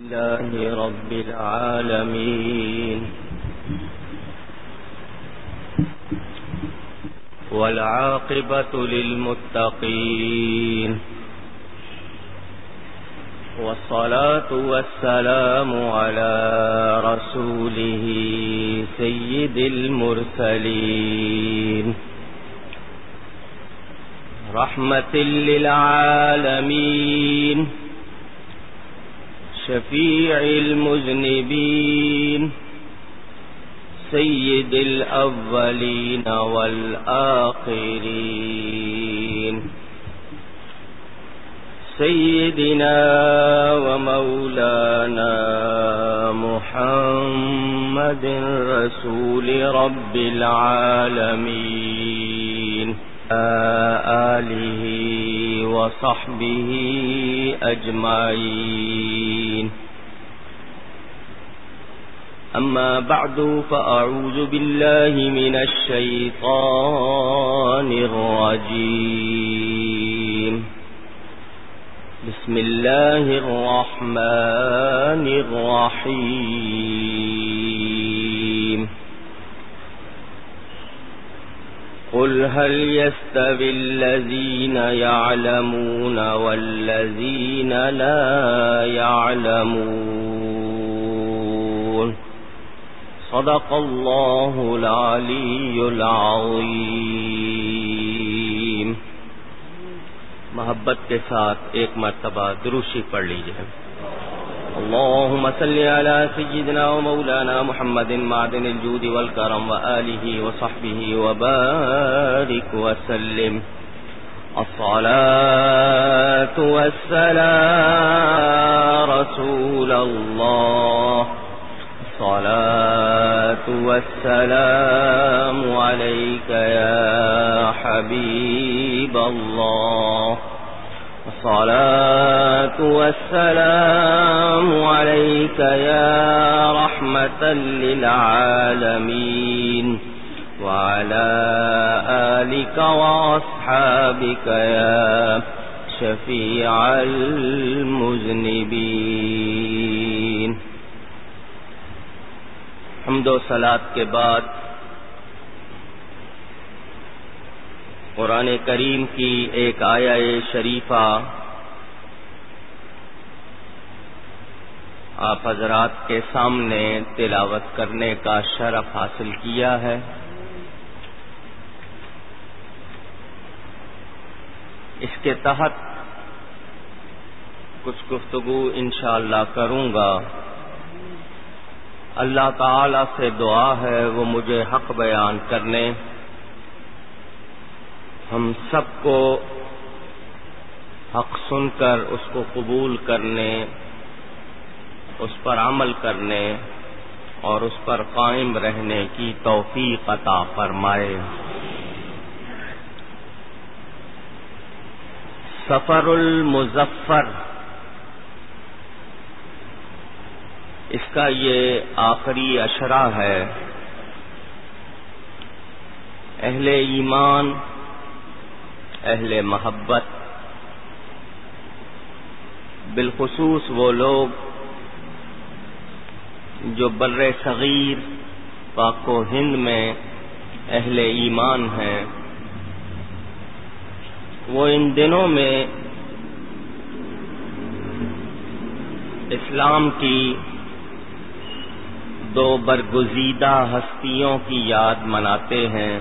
الله رب العالمين. والعاقبة للمتقين. والصلاة والسلام على رسوله سيد المرسلين. رحمة للعالمين. شفيع المذنبين سيد الأولين والآخرين. سيدنا ومولانا محمد رسول رب العالمين. آله وصحبه أجمعين أما بعد فأعوذ بالله من الشيطان الرجيم بسم الله الرحمن الرحيم قل هل يستوي الذين يعلمون والذين لا يعلمون صدق الله العلي العظيم محبت کے ساتھ ایک مرتبہ دروشی پڑھ لیجیے اللهم صل على سيدنا ومولانا محمد معدن الجود والكرم وآله وصحبه وبارك وسلم. الصلاة والسلام رسول الله. الصلاة والسلام عليك يا حبيب الله. الصلاة والسلام عليك يا رحمة للعالمين وعلى آلك وأصحابك يا شفيع المذنبين. حمد و صلاة کے بعد قرآن کریم کی ایک آیا شریفہ۔ آپ حضرات کے سامنے تلاوت کرنے کا شرف حاصل کیا ہے۔ اس کے تحت کچھ گفتگو انشاءاللہ اللہ کروں گا۔ اللہ تعالی سے دعا ہے وہ مجھے حق بیان کرنے۔ ہم سب کو حق سن کر اس کو قبول کرنے، اس پر عمل کرنے اور اس پر قائم رہنے کی توفیق عطا فرمائے۔ سفر المظفر۔ اس کا یہ آخری اشرا ہے۔ اہل ایمان اہل محبت۔ بالخصوص وہ لوگ جو بر صغیر پاک و ہند میں اہل ایمان ہیں، وہ ان دنوں میں اسلام کی دو برگزیدہ ہستیوں کی یاد مناتے ہیں۔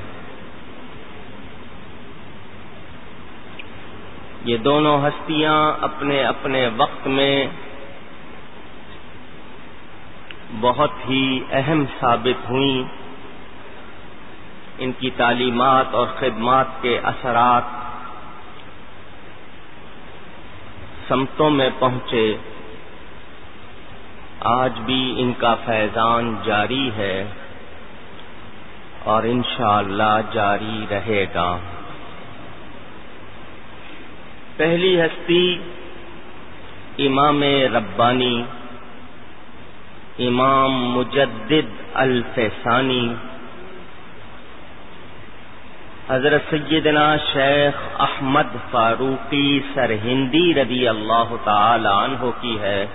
یہ دونوں ہستیاں اپنے اپنے وقت میں بہت ہی اہم ثابت ہوئیں۔ ان کی تعلیمات اور خدمات کے اثرات سمتوں میں پہنچے۔ آج بھی ان کا فیضان جاری ہے اور انشاءاللہ اللہ جاری رہے گا۔ پہلی ہستی امام ربانی، امام مجدد الفسانی حضرت سیدنا شیخ احمد فاروقی سرہندی رضی اللہ تعالی عنہ کی ہے۔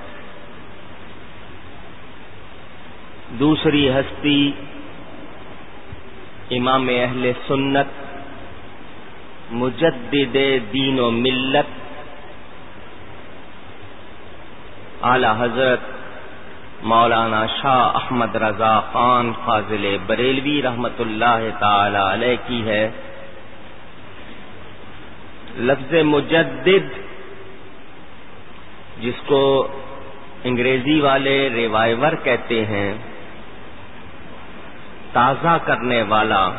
دوسری ہستی امام اہل سنت مجدد دین و ملت۔ اعلی حضرت مولانا شاہ احمد رضا خان فاضل بریلوی رحمت اللہ تعالی علیہ کی ہے۔ لفظ مجدد، جس کو انگریزی والے ریوائور کہتے ہیں، تازہ کرنے والا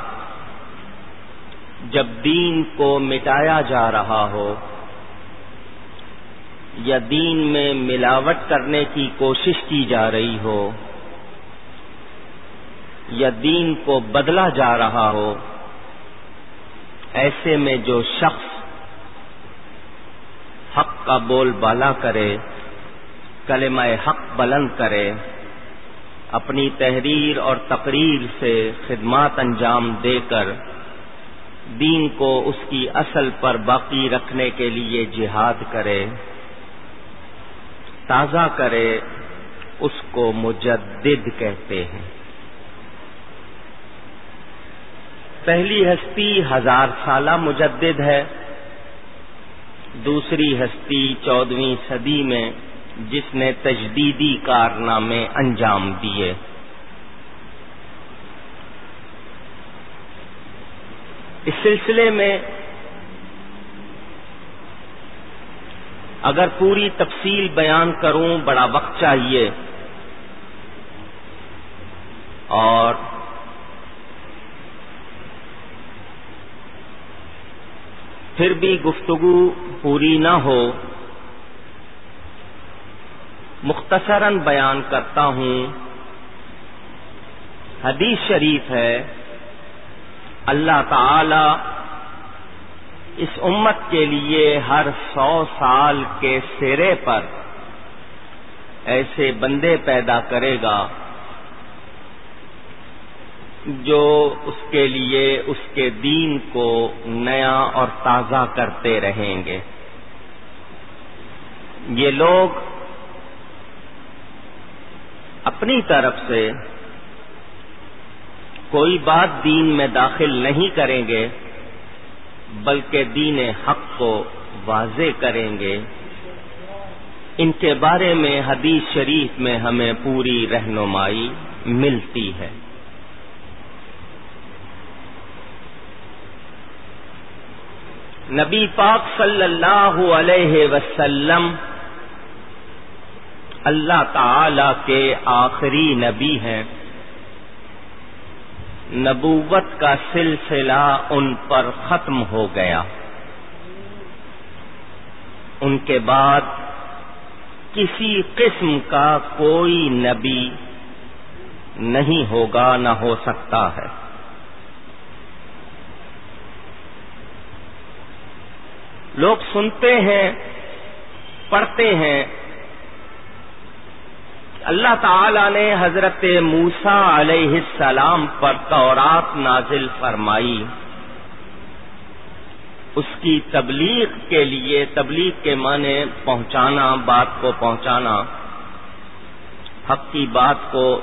جب دین کو مٹایا جا رہا ہو یا دین میں ملاوٹ کرنے کی کوشش کی جا رہی ہو یا دین کو بدلا جا رہا ہو، ایسے میں جو شخص حق کا بول بالا کرے، کلمہ حق بلند کرے، اپنی تحریر اور تقریر سے خدمات انجام دے کر دین کو اس کی اصل پر باقی رکھنے کے لیے جہاد کرے، تازہ کرے، اس کو مجدد کہتے ہیں۔ پہلی ہستی ہزار سالہ مجدد ہے، دوسری ہستی چودہویں صدی میں جس نے تجدیدی کارنامے انجام دیے۔ اس سلسلے میں اگر پوری تفصیل بیان کروں، بڑا وقت چاہیے۔ اور پھر بھی گفتگو پوری نہ ہو، مختصراً بیان کرتا ہوں۔ حدیث شریف ہے۔ اللہ تعالی اس امت کے لیے ہر سو سال کے سرے پر ایسے بندے پیدا کرے گا جو اس کے لیے اس کے دین کو نیا اور تازہ کرتے رہیں گے۔ یہ لوگ اپنی طرف سے کوئی بات دین میں داخل نہیں کریں گے، بلکہ دین حق کو واضح کریں گے۔ ان کے بارے میں حدیث شریف میں ہمیں پوری رہنمائی ملتی ہے۔ نبی پاک صلی اللہ علیہ وسلم اللہ تعالی کے آخری نبی ہیں۔ نبوت کا سلسلہ ان پر ختم ہو گیا۔ ان کے بعد کسی قسم کا کوئی نبی نہیں ہوگا، نہ ہو سکتا ہے۔ لوگ سنتے ہیں، پڑھتے ہیں اللہ تعالی نے حضرت موسا علیہ السلام پر تورات نازل فرمائی۔ اس کی تبلیغ کے لیے، تبلیغ کے معنی پہنچانا، بات کو پہنچانا، حق کی بات کو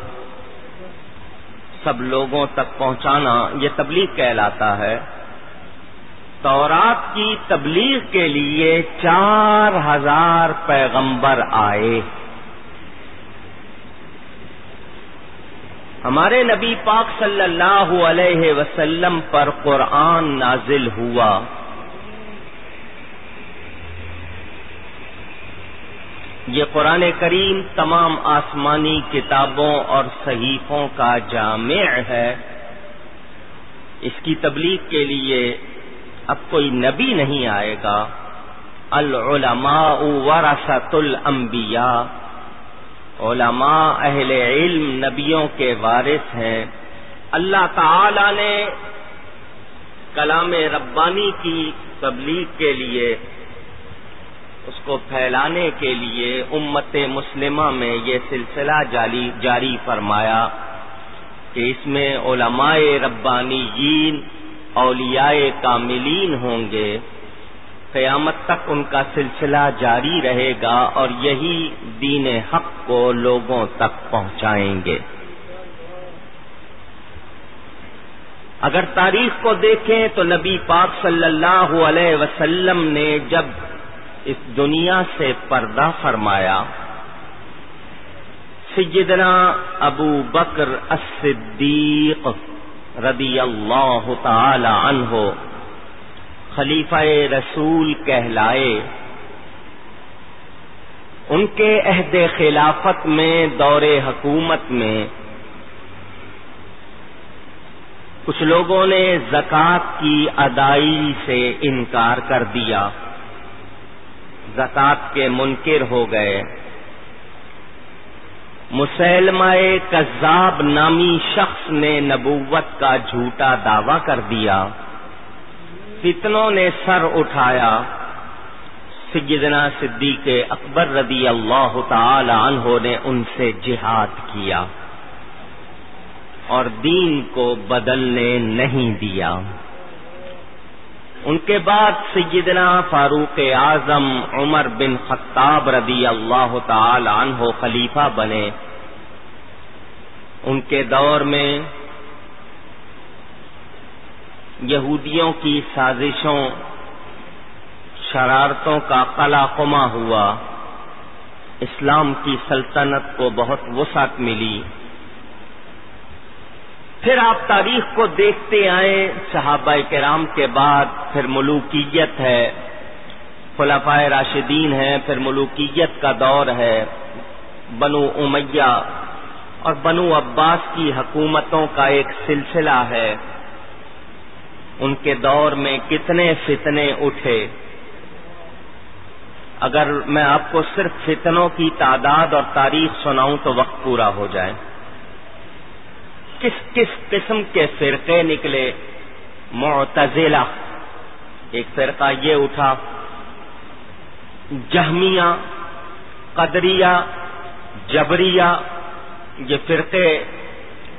سب لوگوں تک پہنچانا، یہ تبلیغ کہلاتا ہے۔ تورات کی تبلیغ کے لیے چار ہزار پیغمبر آئے۔ ہمارے نبی پاک صلی اللہ علیہ وسلم پر قرآن نازل ہوا۔ یہ قرآن کریم تمام آسمانی کتابوں اور صحیفوں کا جامع ہے۔ اس کی تبلیغ کے لیے اب کوئی نبی نہیں آئے گا۔ العلماء ورثت الانبیاء۔ علماء اہل علم نبیوں کے وارث ہیں۔ اللہ تعالی نے کلام ربانی کی تبلیغ کے لیے، اس کو پھیلانے کے لیے امت مسلمہ میں یہ سلسلہ جاری جاری فرمایا کہ اس میں علماء ربانی اولیاء کاملین ہوں گے۔ قیامت تک ان کا سلسلہ جاری رہے گا اور یہی دین حق کو لوگوں تک پہنچائیں گے۔ اگر تاریخ کو دیکھیں تو نبی پاک صلی اللہ علیہ وسلم نے جب اس دنیا سے پردہ فرمایا سجدنا ابو بکر الصدیق رضی اللہ تعالی عنہ خلیفہ رسول کہلائے۔ ان کے عہد خلافت میں، دور حکومت میں کچھ لوگوں نے زکوٰۃ کی ادائی سے انکار کر دیا۔ زکوٰۃ کے منکر ہو گئے۔ مسلمہ کذاب نامی شخص نے نبوت کا جھوٹا دعوی کر دیا۔ فتنوں نے سر اٹھایا۔ سیدنا صدیق اکبر رضی اللہ تعالی عنہ نے ان سے جہاد کیا اور دین کو بدلنے نہیں دیا۔ ان کے بعد سیدنا فاروق اعظم عمر بن خطاب رضی اللہ تعالی عنہ خلیفہ بنے۔ ان کے دور میں یہودیوں کی سازشوں، شرارتوں کا قلا قما ہوا۔ اسلام کی سلطنت کو بہت وسعت ملی۔ پھر آپ تاریخ کو دیکھتے آئے صحابہ کرام کے بعد پھر ملوکیت ہے۔ خلفائے راشدین ہے پھر ملوکیت کا دور ہے۔ بنو امیہ اور بنو عباس کی حکومتوں کا ایک سلسلہ ہے۔ ان کے دور میں کتنے فتنے اٹھے۔ اگر میں آپ کو صرف فتنوں کی تعداد اور تاریخ سناؤں تو وقت پورا ہو جائے۔ کس کس قسم کے فرقے نکلے؟ معتزلہ۔ ایک فرقہ یہ اٹھا، جہمیہ، قدریہ، جبریہ، یہ فرقے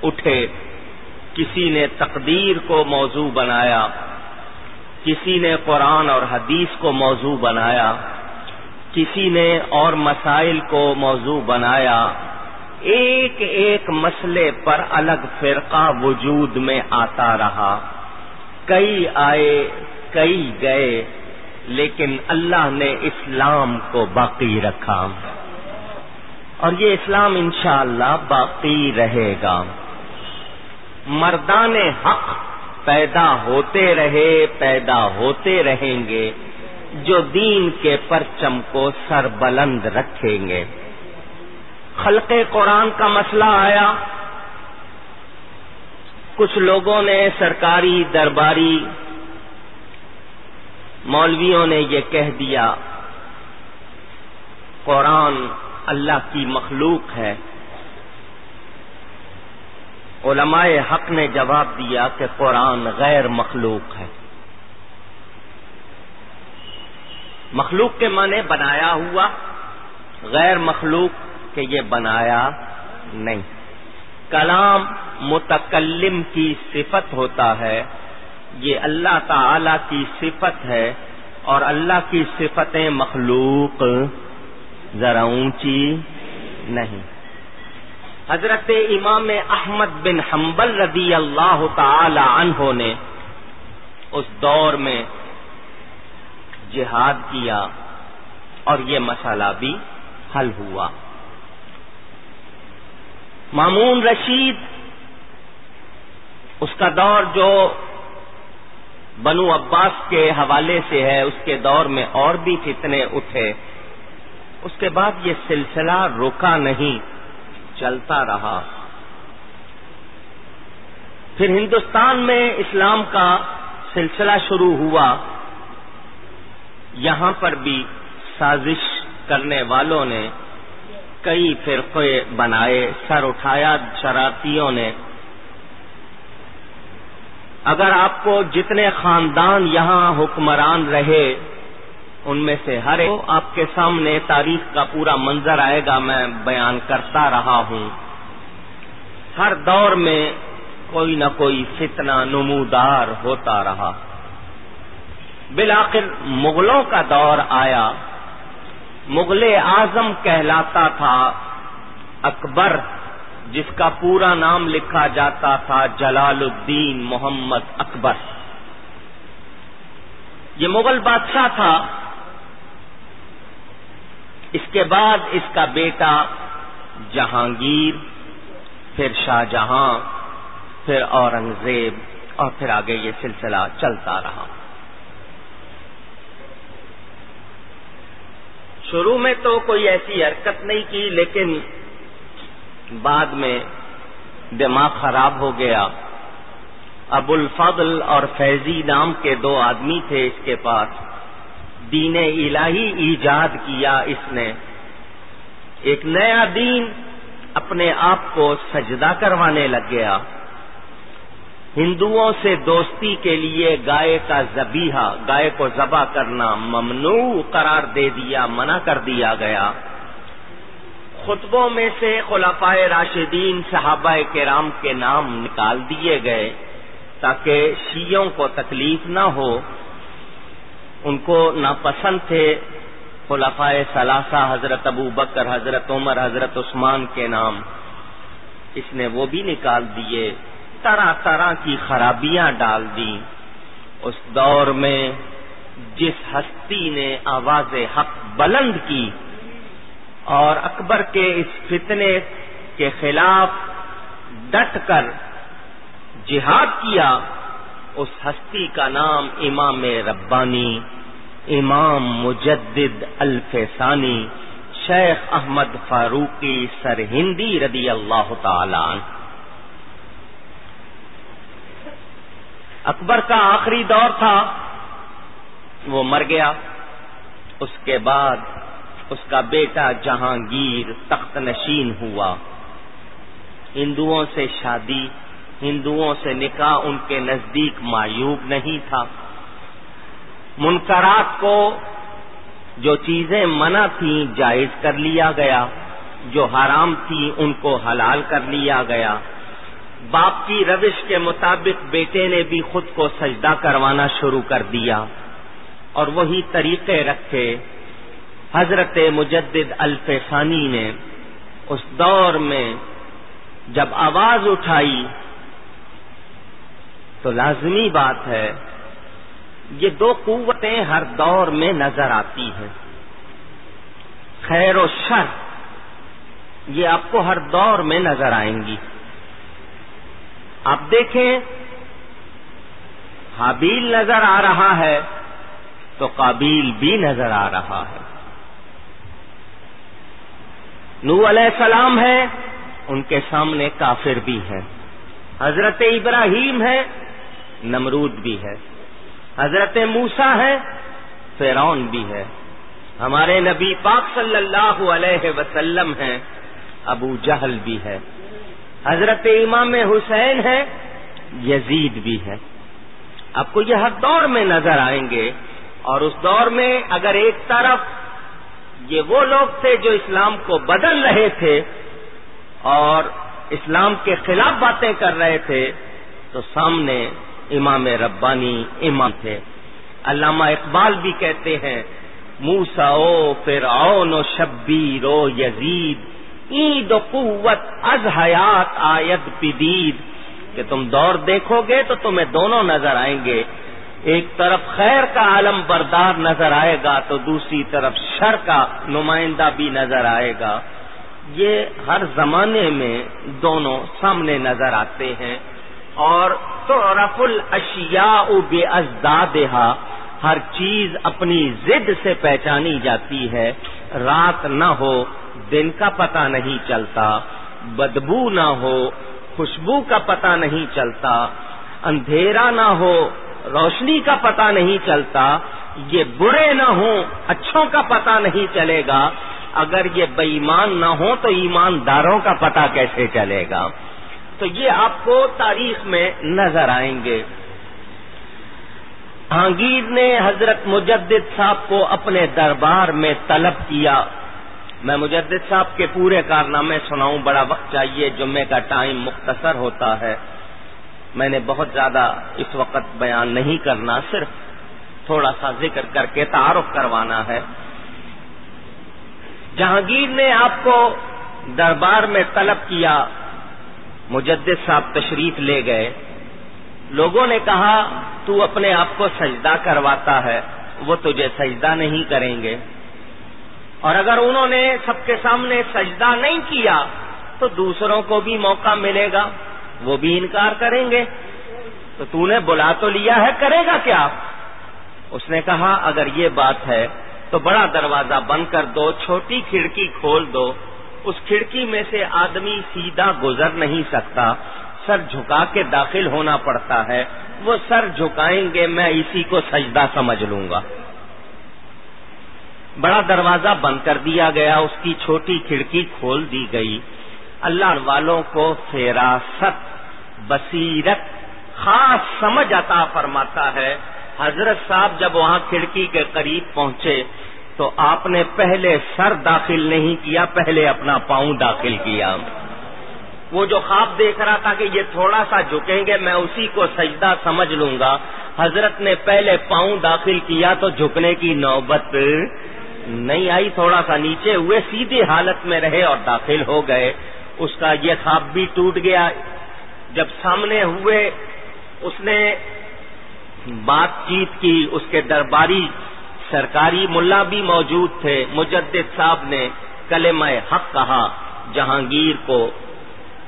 اٹھے۔ کسی نے تقدیر کو موضوع بنایا، کسی نے قرآن اور حدیث کو موضوع بنایا، کسی نے اور مسائل کو موضوع بنایا، ایک ایک مسئلے پر الگ فرقہ وجود میں آتا رہا۔ کئی آئے، کئی گئے، لیکن اللہ نے اسلام کو باقی رکھا۔ اور یہ اسلام انشاءاللہ باقی رہے گا۔ مردان حق پیدا ہوتے رہے، پیدا ہوتے رہیں گے، جو دین کے پرچم کو سر بلند رکھیں گے۔ خلق قرآن کا مسئلہ آیا۔ کچھ لوگوں نے سرکاری درباری مولویوں نے یہ کہہ دیا، قرآن اللہ کی مخلوق ہے۔ علماء حق نے جواب دیا کہ قرآن غیر مخلوق ہے۔ مخلوق کے معنی بنایا ہوا، غیر مخلوق کہ یہ بنایا نہیں۔ کلام متکلم کی صفت ہوتا ہے، یہ اللہ تعالی کی صفت ہے اور اللہ کی صفتیں مخلوق، ذرا اونچی نہیں۔ حضرت امام احمد بن حنبل رضی اللہ تعالی عنہ نے اس دور میں جہاد کیا اور یہ مسئلہ بھی حل ہوا۔ مامون رشید، اس کا دور جو بنو عباس کے حوالے سے ہے، اس کے دور میں اور بھی فتنے اٹھے۔ اس کے بعد یہ سلسلہ رکا نہیں۔ چلتا رہا۔ پھر ہندوستان میں اسلام کا سلسلہ شروع ہوا۔ یہاں پر بھی سازش کرنے والوں نے کئی فرقے بنائے، سر اٹھایا، شرارتیوں نے۔ اگر آپ کو جتنے خاندان یہاں حکمران رہے ان میں سے ہر ایک آپ کے سامنے تاریخ کا پورا منظر آئے گا، میں بیان کرتا رہا ہوں۔ ہر دور میں کوئی نہ کوئی فتنہ نمودار ہوتا رہا۔ بالآخر مغلوں کا دور آیا۔ مغل اعظم کہلاتا تھا اکبر، جس کا پورا نام لکھا جاتا تھا جلال الدین محمد اکبر۔ یہ مغل بادشاہ تھا۔ اس کے بعد اس کا بیٹا جہانگیر، پھر شاہ جہاں، پھر اورنگزیب، اور پھر آگے یہ سلسلہ چلتا رہا۔ شروع میں تو کوئی ایسی حرکت نہیں کی، لیکن بعد میں دماغ خراب ہو گیا۔ ابو الفضل اور فیضی نام کے دو آدمی تھے اس کے پاس۔ دین الہی ایجاد کیا اس نے۔ ایک نیا دین اپنے آپ کو سجدہ کروانے لگ گیا۔ ہندوؤں سے دوستی کے لیے گائے کا زبیحہ گائے کو ذبح کرنا ممنوع قرار دے دیا، منع کر دیا گیا۔ خطبوں میں سے خلافۂ راشدین صحابہ کرام کے نام نکال دیے گئے تاکہ شیوں کو تکلیف نہ ہو۔ ان کو ناپسند تھے خلافۂ ثلاثہ، حضرت ابو بکر، حضرت عمر، حضرت عثمان کے نام۔ اس نے وہ بھی نکال دیے، طرح طرح کی خرابیاں ڈال دی اس دور میں جس ہستی نے آواز حق بلند کی، اور اکبر کے اس فتنے کے خلاف ڈٹ کر جہاد کیا اس ہستی کا نام امام ربانی، امام مجدد الفسانی شیخ احمد فاروقی سرہندی رضی اللہ تعالی اکبر کا آخری دور تھا، وہ مر گیا۔ اس کے بعد اس کا بیٹا جہانگیر تخت نشین ہوا۔ ہندوؤں سے شادی ہندوؤں سے نکاح ان کے نزدیک معیوب نہیں تھا۔ منکرات کو جو چیزیں منع تھیں جائز کر لیا گیا، جو حرام تھی ان کو حلال کر لیا گیا۔ باپ کی روش کے مطابق بیٹے نے بھی خود کو سجدہ کروانا شروع کر دیا۔ اور وہی طریقے رکھے۔ حضرت مجدد الفسانی نے اس دور میں جب آواز اٹھائی تو لازمی بات ہے، یہ دو قوتیں ہر دور میں نظر آتی ہیں۔ خیر و شر، یہ آپ کو ہر دور میں نظر آئیں گی۔ آپ دیکھیں، حابیل نظر آ رہا ہے تو قابیل بھی نظر آ رہا ہے۔ نو علیہ السلام ہے ان کے سامنے کافر بھی ہے حضرت ابراہیم ہے نمرود بھی ہے۔ حضرت موسا ہے فرون بھی ہے۔ ہمارے نبی پاک صلی اللہ علیہ وسلم ہیں، ابو جہل بھی ہے۔ حضرت امام حسین ہے یزید بھی ہے۔ آپ کو یہ ہر دور میں نظر آئیں گے، اور اس دور میں اگر ایک طرف یہ وہ لوگ تھے جو اسلام کو بدل رہے تھے، اور اسلام کے خلاف باتیں کر رہے تھے، تو سامنے امام ربانی امام تھے۔ علامہ اقبال بھی کہتے ہیں موسا او پھر و شبیر او یزید، عید و قوت از حیات آیت پدید کہ تم دور دیکھو گے تو تمہیں دونوں نظر آئیں گے۔ ایک طرف خیر کا عالم بردار نظر آئے گا تو دوسری طرف شر کا نمائندہ بھی نظر آئے گا۔ یہ ہر زمانے میں دونوں سامنے نظر آتے ہیں۔ اور تو رف الشیا بے ازدادہ ہر چیز اپنی ضد سے پہچانی جاتی ہے۔ رات نہ ہو، دن کا پتہ نہیں چلتا۔ بدبو نہ ہو، خوشبو کا پتہ نہیں چلتا۔ اندھیرا نہ ہو، روشنی کا پتہ نہیں چلتا۔ یہ برے نہ ہوں، اچھوں کا پتہ نہیں چلے گا۔ اگر یہ بےمان نہ ہو تو ایمانداروں کا پتہ کیسے چلے گا؟ تو یہ آپ کو تاریخ میں نظر آئیں گے۔ آگیر نے حضرت مجدد صاحب کو اپنے دربار میں طلب کیا۔ میں مجدد صاحب کے پورے کارنامے سناؤں، بڑا وقت چاہیے، جمعے کا ٹائم مختصر ہوتا ہے۔ میں نے بہت زیادہ اس وقت بیان نہیں کرنا، صرف تھوڑا سا ذکر کر کے تعارف کروانا ہے۔ جہانگیر نے آپ کو دربار میں طلب کیا۔ مجدد صاحب تشریف لے گئے۔ لوگوں نے کہا، تو اپنے آپ کو سجدہ کرواتا ہے، وہ تجھے سجدہ نہیں کریں گے۔ اور اگر انہوں نے سب کے سامنے سجدہ نہیں کیا، تو دوسروں کو بھی موقع ملے گا، وہ بھی انکار کریں گے۔ تو تو نے بلا تو لیا ہے، کرے گا کیا؟ اس نے کہا، اگر یہ بات ہے، تو بڑا دروازہ بند کر دو، چھوٹی کھڑکی کھول دو۔ اس کھڑکی میں سے آدمی سیدھا گزر نہیں سکتا۔ سر جھکا کے داخل ہونا پڑتا ہے۔ وہ سر جھکائیں گے، میں اسی کو سجدہ سمجھ لوں گا۔ بڑا دروازہ بند کر دیا گیا، اس کی چھوٹی کھڑکی کھول دی گئی۔ اللہ والوں کو فراست، بصیرت، خاص سمجھ عطا فرماتا ہے۔ حضرت صاحب جب وہاں کھڑکی کے قریب پہنچے تو آپ نے پہلے سر داخل نہیں کیا، پہلے اپنا پاؤں داخل کیا۔ وہ جو خواب دیکھ رہا تھا کہ یہ تھوڑا سا جھکیں گے، میں اسی کو سجدہ سمجھ لوں گا۔ حضرت نے پہلے پاؤں داخل کیا تو جھکنے کی نوبت نہیں آئی، تھوڑا سا نیچے ہوئے سیدھی حالت میں رہے اور داخل ہو گئے۔ اس کا یہ خواب بھی ٹوٹ گیا۔ جب سامنے ہوئے، اس نے بات چیت کی، اس کے درباری سرکاری ملا بھی موجود تھے۔ مجدد صاحب نے کلمہ حق کہا، جہانگیر کو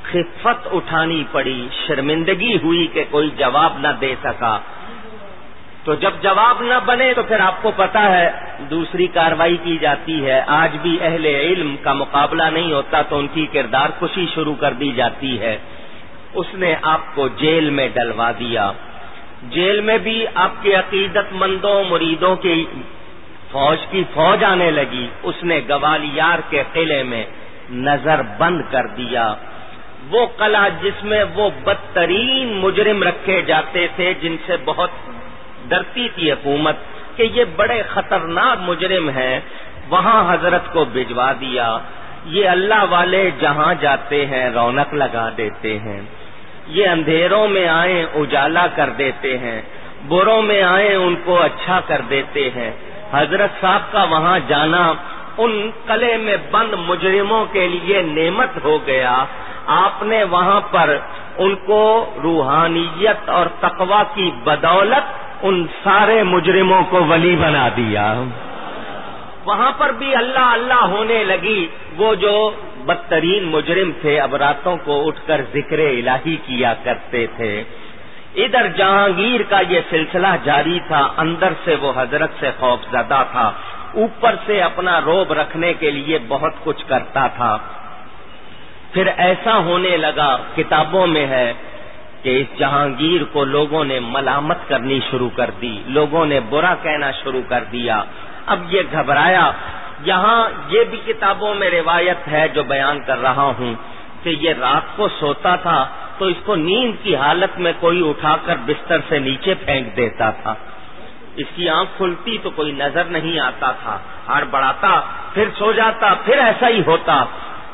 خفت اٹھانی پڑی، شرمندگی ہوئی کہ کوئی جواب نہ دے سکا۔ تو جب جواب نہ بنے تو پھر آپ کو پتا ہے، دوسری کاروائی کی جاتی ہے۔ آج بھی اہل علم کا مقابلہ نہیں ہوتا تو ان کی کردار خوشی شروع کر دی جاتی ہے۔ اس نے آپ کو جیل میں ڈلوا دیا۔ جیل میں بھی آپ کے عقیدت مندوں مریدوں کی فوج کی فوج آنے لگی۔ اس نے گوالیار کے قلعے میں نظر بند کر دیا۔ وہ قلعہ جس میں وہ بدترین مجرم رکھے جاتے تھے، جن سے بہت ڈرتی تھی حکومت کہ یہ بڑے خطرناک مجرم ہیں، وہاں حضرت کو بھجوا دیا۔ یہ اللہ والے جہاں جاتے ہیں، رونق لگا دیتے ہیں۔ یہ اندھیروں میں آئیں اجالا کر دیتے ہیں، بروں میں آئیں ان کو اچھا کر دیتے ہیں۔ حضرت صاحب کا وہاں جانا ان قلعے میں بند مجرموں کے لیے نعمت ہو گیا۔ آپ نے وہاں پر ان کو روحانیت اور تقوا کی بدولت ان سارے مجرموں کو ولی بنا دیا۔ وہاں پر بھی اللہ اللہ ہونے لگی۔ وہ جو بدترین مجرم تھے، اب راتوں کو اٹھ کر ذکر الہی کیا کرتے تھے۔ ادھر جہانگیر کا یہ سلسلہ جاری تھا، اندر سے وہ حضرت سے خوف زدہ تھا۔ اوپر سے اپنا روب رکھنے کے لیے بہت کچھ کرتا تھا۔ پھر ایسا ہونے لگا، کتابوں میں ہے کہ اس جہانگیر کو لوگوں نے ملامت کرنی شروع کر دی۔ لوگوں نے برا کہنا شروع کر دیا۔ اب یہ گھبرایا۔ یہاں یہ بھی کتابوں میں روایت ہے جو بیان کر رہا ہوں کہ یہ رات کو سوتا تھا تو اس کو نیند کی حالت میں کوئی اٹھا کر بستر سے نیچے پھینک دیتا تھا۔ اس کی آنکھ کھلتی تو کوئی نظر نہیں آتا تھا۔ ہار بڑھاتا، پھر سو جاتا، پھر ایسا ہی ہوتا۔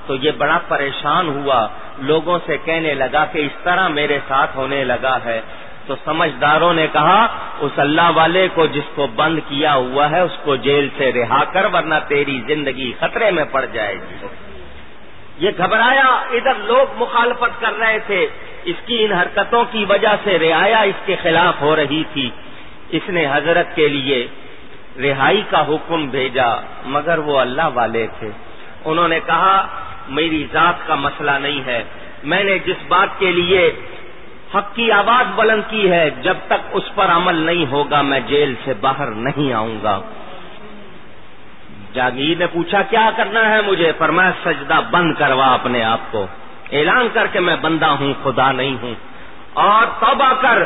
تو یہ بڑا پریشان ہوا۔ لوگوں سے کہنے لگا کہ اس طرح میرے ساتھ ہونے لگا ہے۔ تو سمجھداروں نے کہا، اس اللہ والے کو جس کو بند کیا ہوا ہے، اس کو جیل سے رہا کر، ورنہ تیری زندگی خطرے میں پڑ جائے گی۔ یہ گھبرایا، ادھر لوگ مخالفت کر رہے تھے۔ اس کی ان حرکتوں کی وجہ سے رعایا اس کے خلاف ہو رہی تھی۔ اس نے حضرت کے لیے رہائی کا حکم بھیجا، مگر وہ اللہ والے تھے۔ انہوں نے کہا، میری ذات کا مسئلہ نہیں ہے۔ میں نے جس بات کے لیے حق کی آواز بلند کی ہے، جب تک اس پر عمل نہیں ہوگا، میں جیل سے باہر نہیں آؤں گا۔ جاگیر نے پوچھا، کیا کرنا ہے مجھے؟ پر میں سجدہ بند کروا اپنے آپ کو۔ اعلان کر کے میں بندہ ہوں، خدا نہیں ہوں۔ اور توبہ کر۔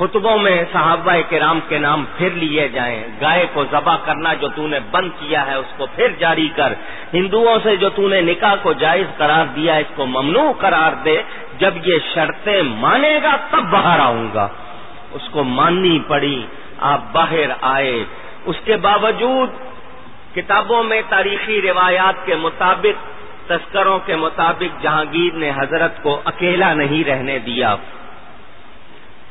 خطبوں میں صحابہ کرام کے نام پھر لیے جائیں۔ گائے کو ذبح کرنا جو تو نے بند کیا ہے، اس کو پھر جاری کر۔ ہندوؤں سے جو تو نے نکاح کو جائز قرار دیا، اس کو ممنوع قرار دے۔ جب یہ شرطیں مانے گا، تب باہر آؤں گا۔ اس کو ماننی پڑی۔ آپ باہر آئے۔ اس کے باوجود کتابوں میں تاریخی روایات کے مطابق، تذکروں کے مطابق جہانگیر نے حضرت کو اکیلا نہیں رہنے دیا۔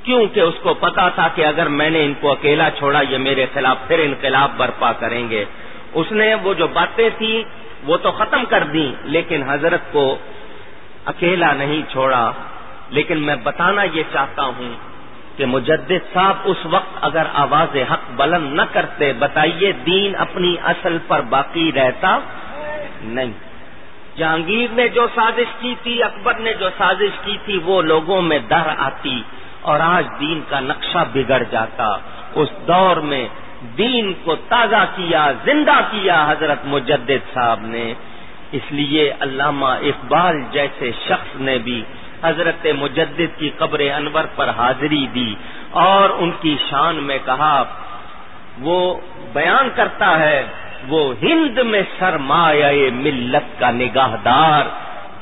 کیونکہ اس کو پتا تھا کہ اگر میں نے ان کو اکیلا چھوڑا، یہ میرے خلاف پھر انقلاب برپا کریں گے۔ اس نے وہ جو باتیں تھیں، وہ تو ختم کر دی لیکن حضرت کو اکیلا نہیں چھوڑا۔ لیکن میں بتانا یہ چاہتا ہوں کہ مجدد صاحب اس وقت اگر آواز حق بلند نہ کرتے، بتائیے دین اپنی اصل پر باقی رہتا؟ نہیں۔ جہانگیر نے جو سازش کی تھی، اکبر نے جو سازش کی تھی، وہ لوگوں میں در آتی۔ اور آج دین کا نقشہ بگڑ جاتا۔ اس دور میں دین کو تازہ کیا، زندہ کیا حضرت مجدد صاحب نے۔ اس لیے علامہ اقبال جیسے شخص نے بھی حضرت مجدد کی قبر انور پر حاضری دی اور ان کی شان میں کہا، وہ بیان کرتا ہے، وہ ہند میں سرمایہ ملت کا نگاہ دار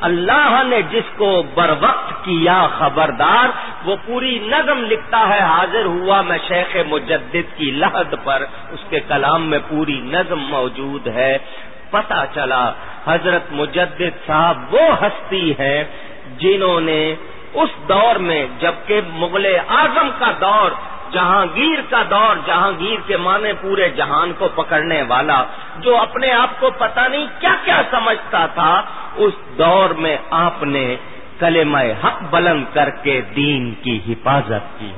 اللہ نے جس کو بر وقت کیا خبردار، وہ پوری نظم لکھتا ہے، حاضر ہوا میں شیخ مجدد کی لحد پر۔ اس کے کلام میں پوری نظم موجود ہے۔ پتا چلا، حضرت مجدد صاحب وہ ہستی ہے جنہوں نے اس دور میں، جبکہ مغل اعظم کا دور جہانگیر کا دور، جہانگیر کے معنی پورے جہان کو پکڑنے والا، جو اپنے آپ کو پتہ نہیں کیا کیا سمجھتا تھا، اس دور میں آپ نے کلمہ حق بلند کر کے دین کی حفاظت کی۔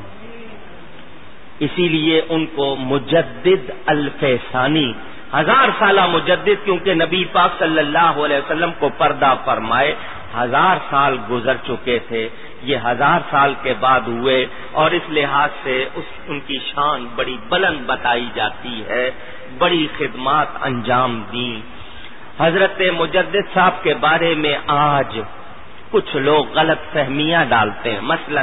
اسی لیے ان کو مجدد الفسانی ہزار سالہ مجدد، کیونکہ نبی پاک صلی اللہ علیہ وسلم کو پردہ فرمائے۔ ہزار سال گزر چکے تھے، یہ ہزار سال کے بعد ہوئے اور اس لحاظ سے اس، ان کی شان بڑی بلند بتائی جاتی ہے، بڑی خدمات انجام دی حضرت مجدد صاحب کے بارے میں آج کچھ لوگ غلط فہمیاں ڈالتے ہیں۔ مثلا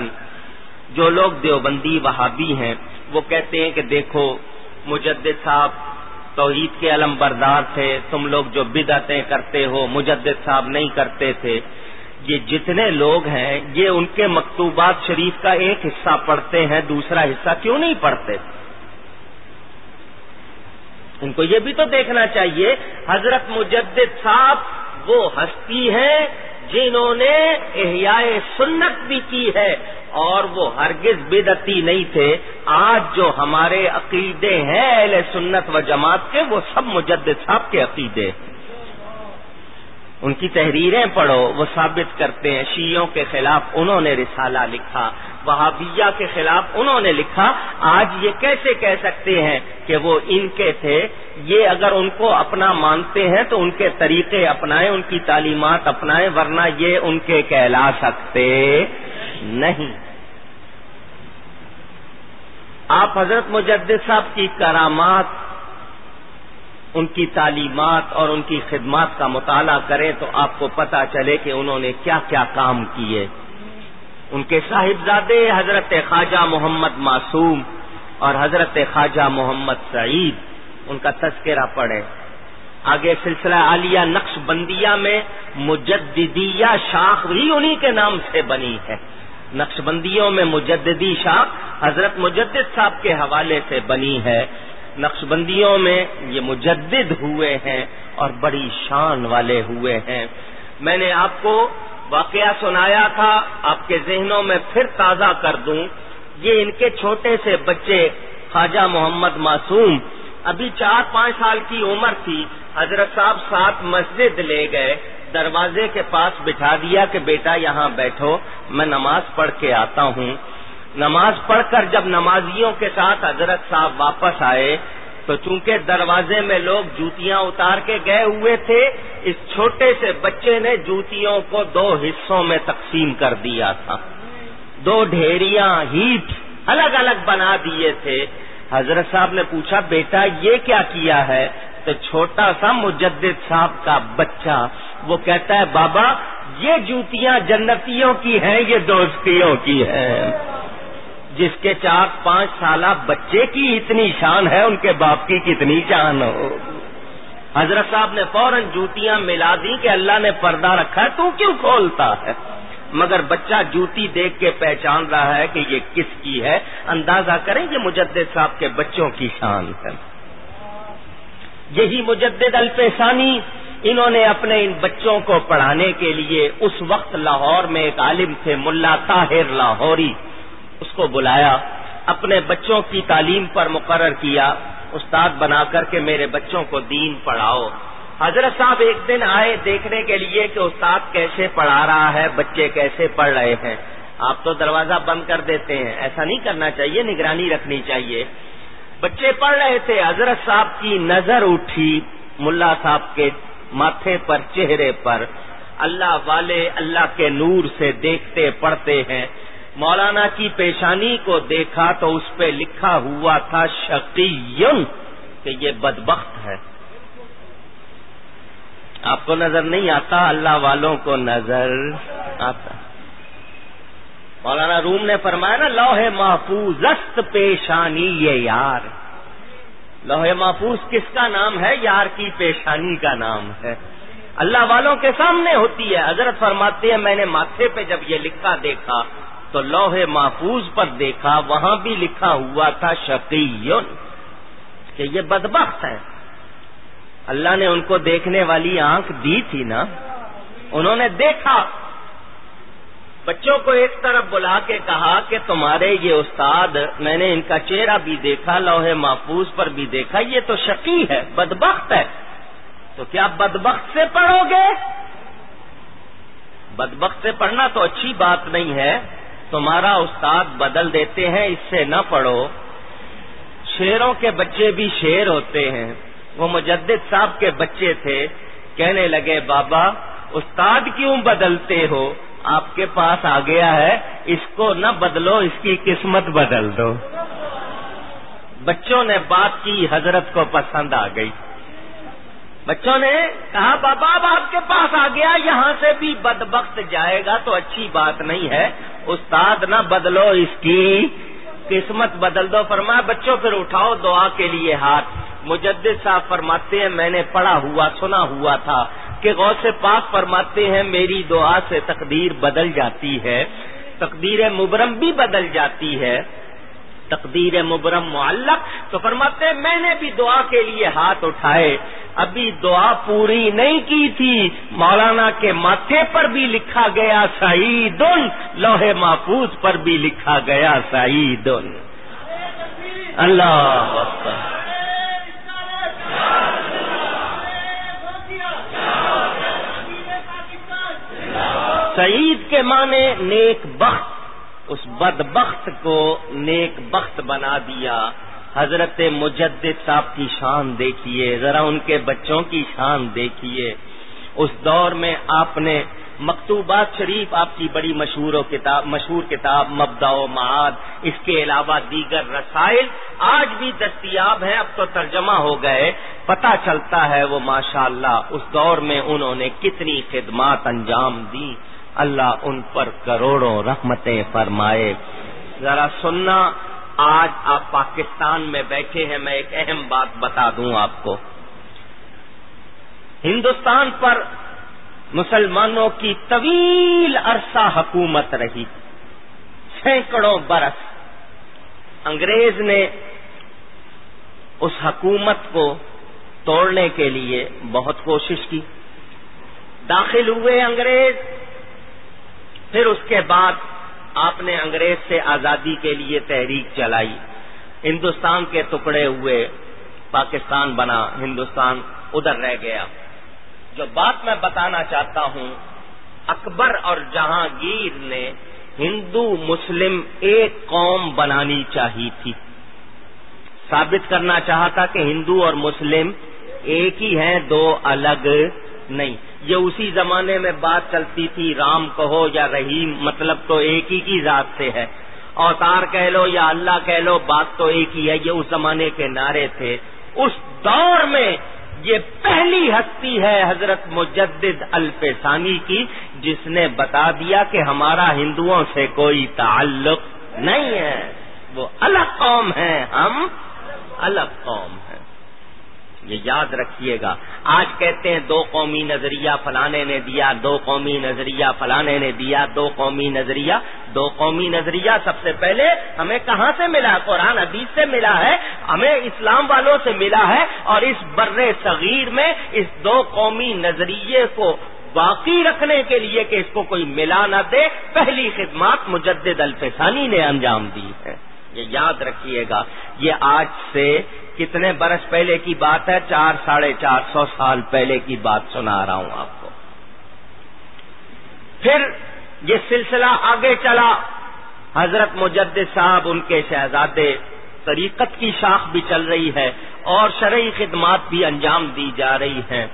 جو لوگ دیوبندی وہابی ہیں، وہ کہتے ہیں کہ دیکھو، مجدد صاحب توحید کے علم بردار تھے۔ تم لوگ جو بدعتیں کرتے ہو، مجدد صاحب نہیں کرتے تھے۔ یہ جتنے لوگ ہیں، یہ ان کے مکتوبات شریف کا ایک حصہ پڑھتے ہیں، دوسرا حصہ کیوں نہیں پڑھتے؟ ان کو یہ بھی تو دیکھنا چاہیے، حضرت مجدد صاحب وہ ہستی ہے جنہوں نے احیاء سنت بھی کی ہے اور وہ ہرگز بدتی نہیں تھے، آج جو ہمارے عقیدے ہیں اہل سنت و جماعت کے، وہ سب مجدد صاحب کے عقیدے ان کی تحریریں پڑھو، وہ ثابت کرتے ہیں، شیعوں کے خلاف انہوں نے رسالہ لکھا۔ وہابیہ کے خلاف انہوں نے لکھا، آج یہ کیسے کہہ سکتے ہیں کہ وہ ان کے تھے؟ یہ اگر ان کو اپنا مانتے ہیں تو ان کے طریقے اپنائیں، ان کی تعلیمات اپنائیں، ورنہ یہ ان کے کہلا سکتے نہیں۔ آپ حضرت مجدد صاحب کی کرامات، ان کی تعلیمات اور ان کی خدمات کا مطالعہ کریں تو آپ کو پتا چلے کہ انہوں نے کیا کیا کام کیے۔ ان کے صاحبزادے حضرت خواجہ محمد معصوم اور حضرت خواجہ محمد سعید، ان کا تذکرہ پڑھے آگے سلسلہ عالیہ نقش بندیہ میں مجددیہ شاخ بھی انہی کے نام سے بنی ہے۔ نقش بندیوں میں مجددی شاخ حضرت مجدد صاحب کے حوالے سے بنی ہے۔ نقش بندیوں میں یہ مجدد ہوئے ہیں اور بڑی شان والے ہوئے ہیں۔ میں نے آپ کو واقعہ سنایا تھا، آپ کے ذہنوں میں پھر تازہ کر دوں۔ یہ ان کے چھوٹے سے بچے خواجہ محمد معصوم ابھی چار پانچ سال کی عمر تھی۔ حضرت صاحب ساتھ مسجد لے گئے، دروازے کے پاس بٹھا دیا کہ بیٹا یہاں بیٹھو، میں نماز پڑھ کے آتا ہوں۔ نماز پڑھ کر جب نمازیوں کے ساتھ حضرت صاحب واپس آئے تو چونکہ دروازے میں لوگ جوتیاں اتار کے گئے ہوئے تھے، اس چھوٹے سے بچے نے جوتیوں کو دو حصوں میں تقسیم کر دیا تھا۔ دو ڈھیریاں ہیٹ الگ الگ بنا دیے تھے۔ حضرت صاحب نے پوچھا، بیٹا، یہ کیا کیا ہے؟ تو چھوٹا سا مجدد صاحب کا بچہ، وہ کہتا ہے، بابا، یہ جوتیاں جنتیوں کی ہیں، یہ دوستیوں کی ہیں۔ جس کے چار پانچ سالہ بچے کی اتنی شان ہے، ان کے باپ کی کتنی شان ہو۔ حضرت صاحب نے فوراً جوتیاں ملا دی کہ اللہ نے پردہ رکھا ہے، تو کیوں کھولتا ہے؟ مگر بچہ جوتی دیکھ کے پہچان رہا ہے کہ یہ کس کی ہے۔ اندازہ کریں یہ مجدد صاحب کے بچوں کی شان ہے۔ یہی مجدد الفسانی، انہوں نے اپنے ان بچوں کو پڑھانے کے لیے اس وقت لاہور میں ایک عالم تھے، ملا طاہر لاہوری۔ اس کو بلایا، اپنے بچوں کی تعلیم پر مقرر کیا، استاد بنا کر کے میرے بچوں کو دین پڑھاؤ۔ حضرت صاحب ایک دن آئے دیکھنے کے لیے کہ استاد کیسے پڑھا رہا ہے، بچے کیسے پڑھ رہے ہیں۔ آپ تو دروازہ بند کر دیتے ہیں، ایسا نہیں کرنا چاہیے، نگرانی رکھنی چاہیے۔ بچے پڑھ رہے تھے، حضرت صاحب کی نظر اٹھی ملا صاحب کے ماتھے پر، چہرے پر۔ اللہ والے اللہ کے نور سے دیکھتے پڑھتے ہیں۔ مولانا کی پیشانی کو دیکھا تو اس پہ لکھا ہوا تھا شقیون کہ یہ بدبخت ہے۔ آپ کو نظر نہیں آتا؟ اللہ والوں کو نظر آتا۔ مولانا روم نے فرمایا نا، لوہے محفوظ پیشانی یہ یار۔ لوہے محفوظ کس کا نام ہے؟ یار کی پیشانی کا نام ہے۔ اللہ والوں کے سامنے ہوتی ہے۔ حضرت فرماتے ہیں، میں نے ماتھے پہ جب یہ لکھا دیکھا تو لوہے محفوظ پر دیکھا، وہاں بھی لکھا ہوا تھا شقیون، کہ یہ بدبخت ہے۔ اللہ نے ان کو دیکھنے والی آنکھ دی تھی نا۔ انہوں نے دیکھا۔ بچوں کو ایک طرف بلا کے کہا کہ تمہارے یہ استاد، میں نے ان کا چہرہ بھی دیکھا لوہے محفوظ پر بھی دیکھا، یہ تو شقی ہے، بدبخت ہے۔ تو کیا بدبخت سے پڑھو گے؟ بدبخت سے پڑھنا تو اچھی بات نہیں ہے۔ تمہارا استاد بدل دیتے ہیں، اس سے نہ پڑھو۔ شیروں کے بچے بھی شیر ہوتے ہیں۔ وہ مجدد صاحب کے بچے تھے۔ کہنے لگے، بابا، استاد کیوں بدلتے ہو؟ آپ کے پاس آ گیا ہے، اس کو نہ بدلو، اس کی قسمت بدل دو۔ بچوں نے بات کی، حضرت کو پسند آ گئی۔ بچوں نے کہا، بابا، اب آپ کے پاس آ گیا، یہاں سے بھی بدبخت جائے گا تو اچھی بات نہیں ہے۔ استاد نہ بدلو اس کی، قسمت بدل دو۔ فرمایا، بچوں، پھر اٹھاؤ دعا کے لیے ہاتھ۔ مجدد صاحب فرماتے ہیں، میں نے پڑھا ہوا، سنا ہوا تھا کہ غوث پاک فرماتے ہیں، میری دعا سے تقدیر بدل جاتی ہے، تقدیر مبرم بھی بدل جاتی ہے۔ تقدیر مبرم معلق تو فرماتے میں نے بھی دعا کے لیے ہاتھ اٹھائے، ابھی دعا پوری نہیں کی تھی، مولانا کے ماتھے پر بھی لکھا گیا سعید لوہے محفوظ پر بھی لکھا گیا سعید اللہ سعید کے معنی نیک بخت۔ اس بد بخت کو نیک بخت بنا دیا۔ حضرت مجدد صاحب کی شان دیکھیے، ذرا ان کے بچوں کی شان دیکھیے۔ اس دور میں آپ نے مکتوبات شریف آپ کی بڑی مشہور و کتاب، مشہور کتاب مبدا و معاد، اس کے علاوہ دیگر رسائل آج بھی دستیاب ہیں، اب تو ترجمہ ہو گئے۔ پتہ چلتا ہے وہ ماشاءاللہ اللہ اس دور میں انہوں نے کتنی خدمات انجام دی۔ اللہ ان پر کروڑوں رحمتیں فرمائے۔ ذرا سننا، آج آپ پاکستان میں بیٹھے ہیں، میں ایک اہم بات بتا دوں آپ کو۔ ہندوستان پر مسلمانوں کی طویل عرصہ حکومت رہی۔ سینکڑوں برس۔ انگریز نے اس حکومت کو توڑنے کے لیے بہت کوشش کی۔ داخل ہوئے انگریز۔ پھر اس کے بعد آپ نے انگریز سے آزادی کے لیے تحریک چلائی۔ ہندوستان کے ٹکڑے ہوئے، پاکستان بنا، ہندوستان ادھر رہ گیا۔ جو بات میں بتانا چاہتا ہوں، اکبر اور جہانگیر نے ہندو، مسلم ایک قوم بنانی چاہی تھی۔ ثابت کرنا چاہا تھا کہ ہندو اور مسلم ایک ہی ہیں، دو الگ۔ نہیں۔ یہ اسی زمانے میں بات چلتی تھی، رام کہو یا رحیم مطلب تو ایک ہی کی ذات سے ہے۔ اوتار کہہ لو یا اللہ کہہ لو، بات تو ایک ہی ہے، یہ اس زمانے کے نعرے تھے۔ اس دور میں یہ پہلی ہستی ہے حضرت مجدد الفسانی کی، جس نے بتا دیا کہ ہمارا ہندوؤں سے کوئی تعلق نہیں ہے۔ وہ الگ قوم ہے ہم الگ قوم۔ ہیں یہ یاد رکھیے گا۔ آج کہتے ہیں دو قومی نظریہ فلانے نے دیا، دو قومی نظریہ فلانے نے دیا، دو قومی نظریہ، دو قومی نظریہ۔ سب سے پہلے ہمیں کہاں سے ملا؟ قرآن حدیث سے ملا ہے، ہمیں اسلام والوں سے ملا ہے۔ اور اس بر صغیر میں اس دو قومی نظریے کو باقی رکھنے کے لیے کہ اس کو کوئی ملا نہ دے، پہلی خدمات مجدد الفسانی نے انجام دی ہے۔ یہ یاد رکھیے گا، یہ آج سے کتنے برس پہلے کی بات ہے؟ چار، ساڑھے چار سو سال پہلے کی بات سنا رہا ہوں آپ کو۔ پھر یہ سلسلہ آگے چلا۔ حضرت مجد صاحب، ان کے شہزادے، طریقت کی شاخ بھی چل رہی ہے اور شرعی خدمات بھی انجام دی جا رہی ہیں۔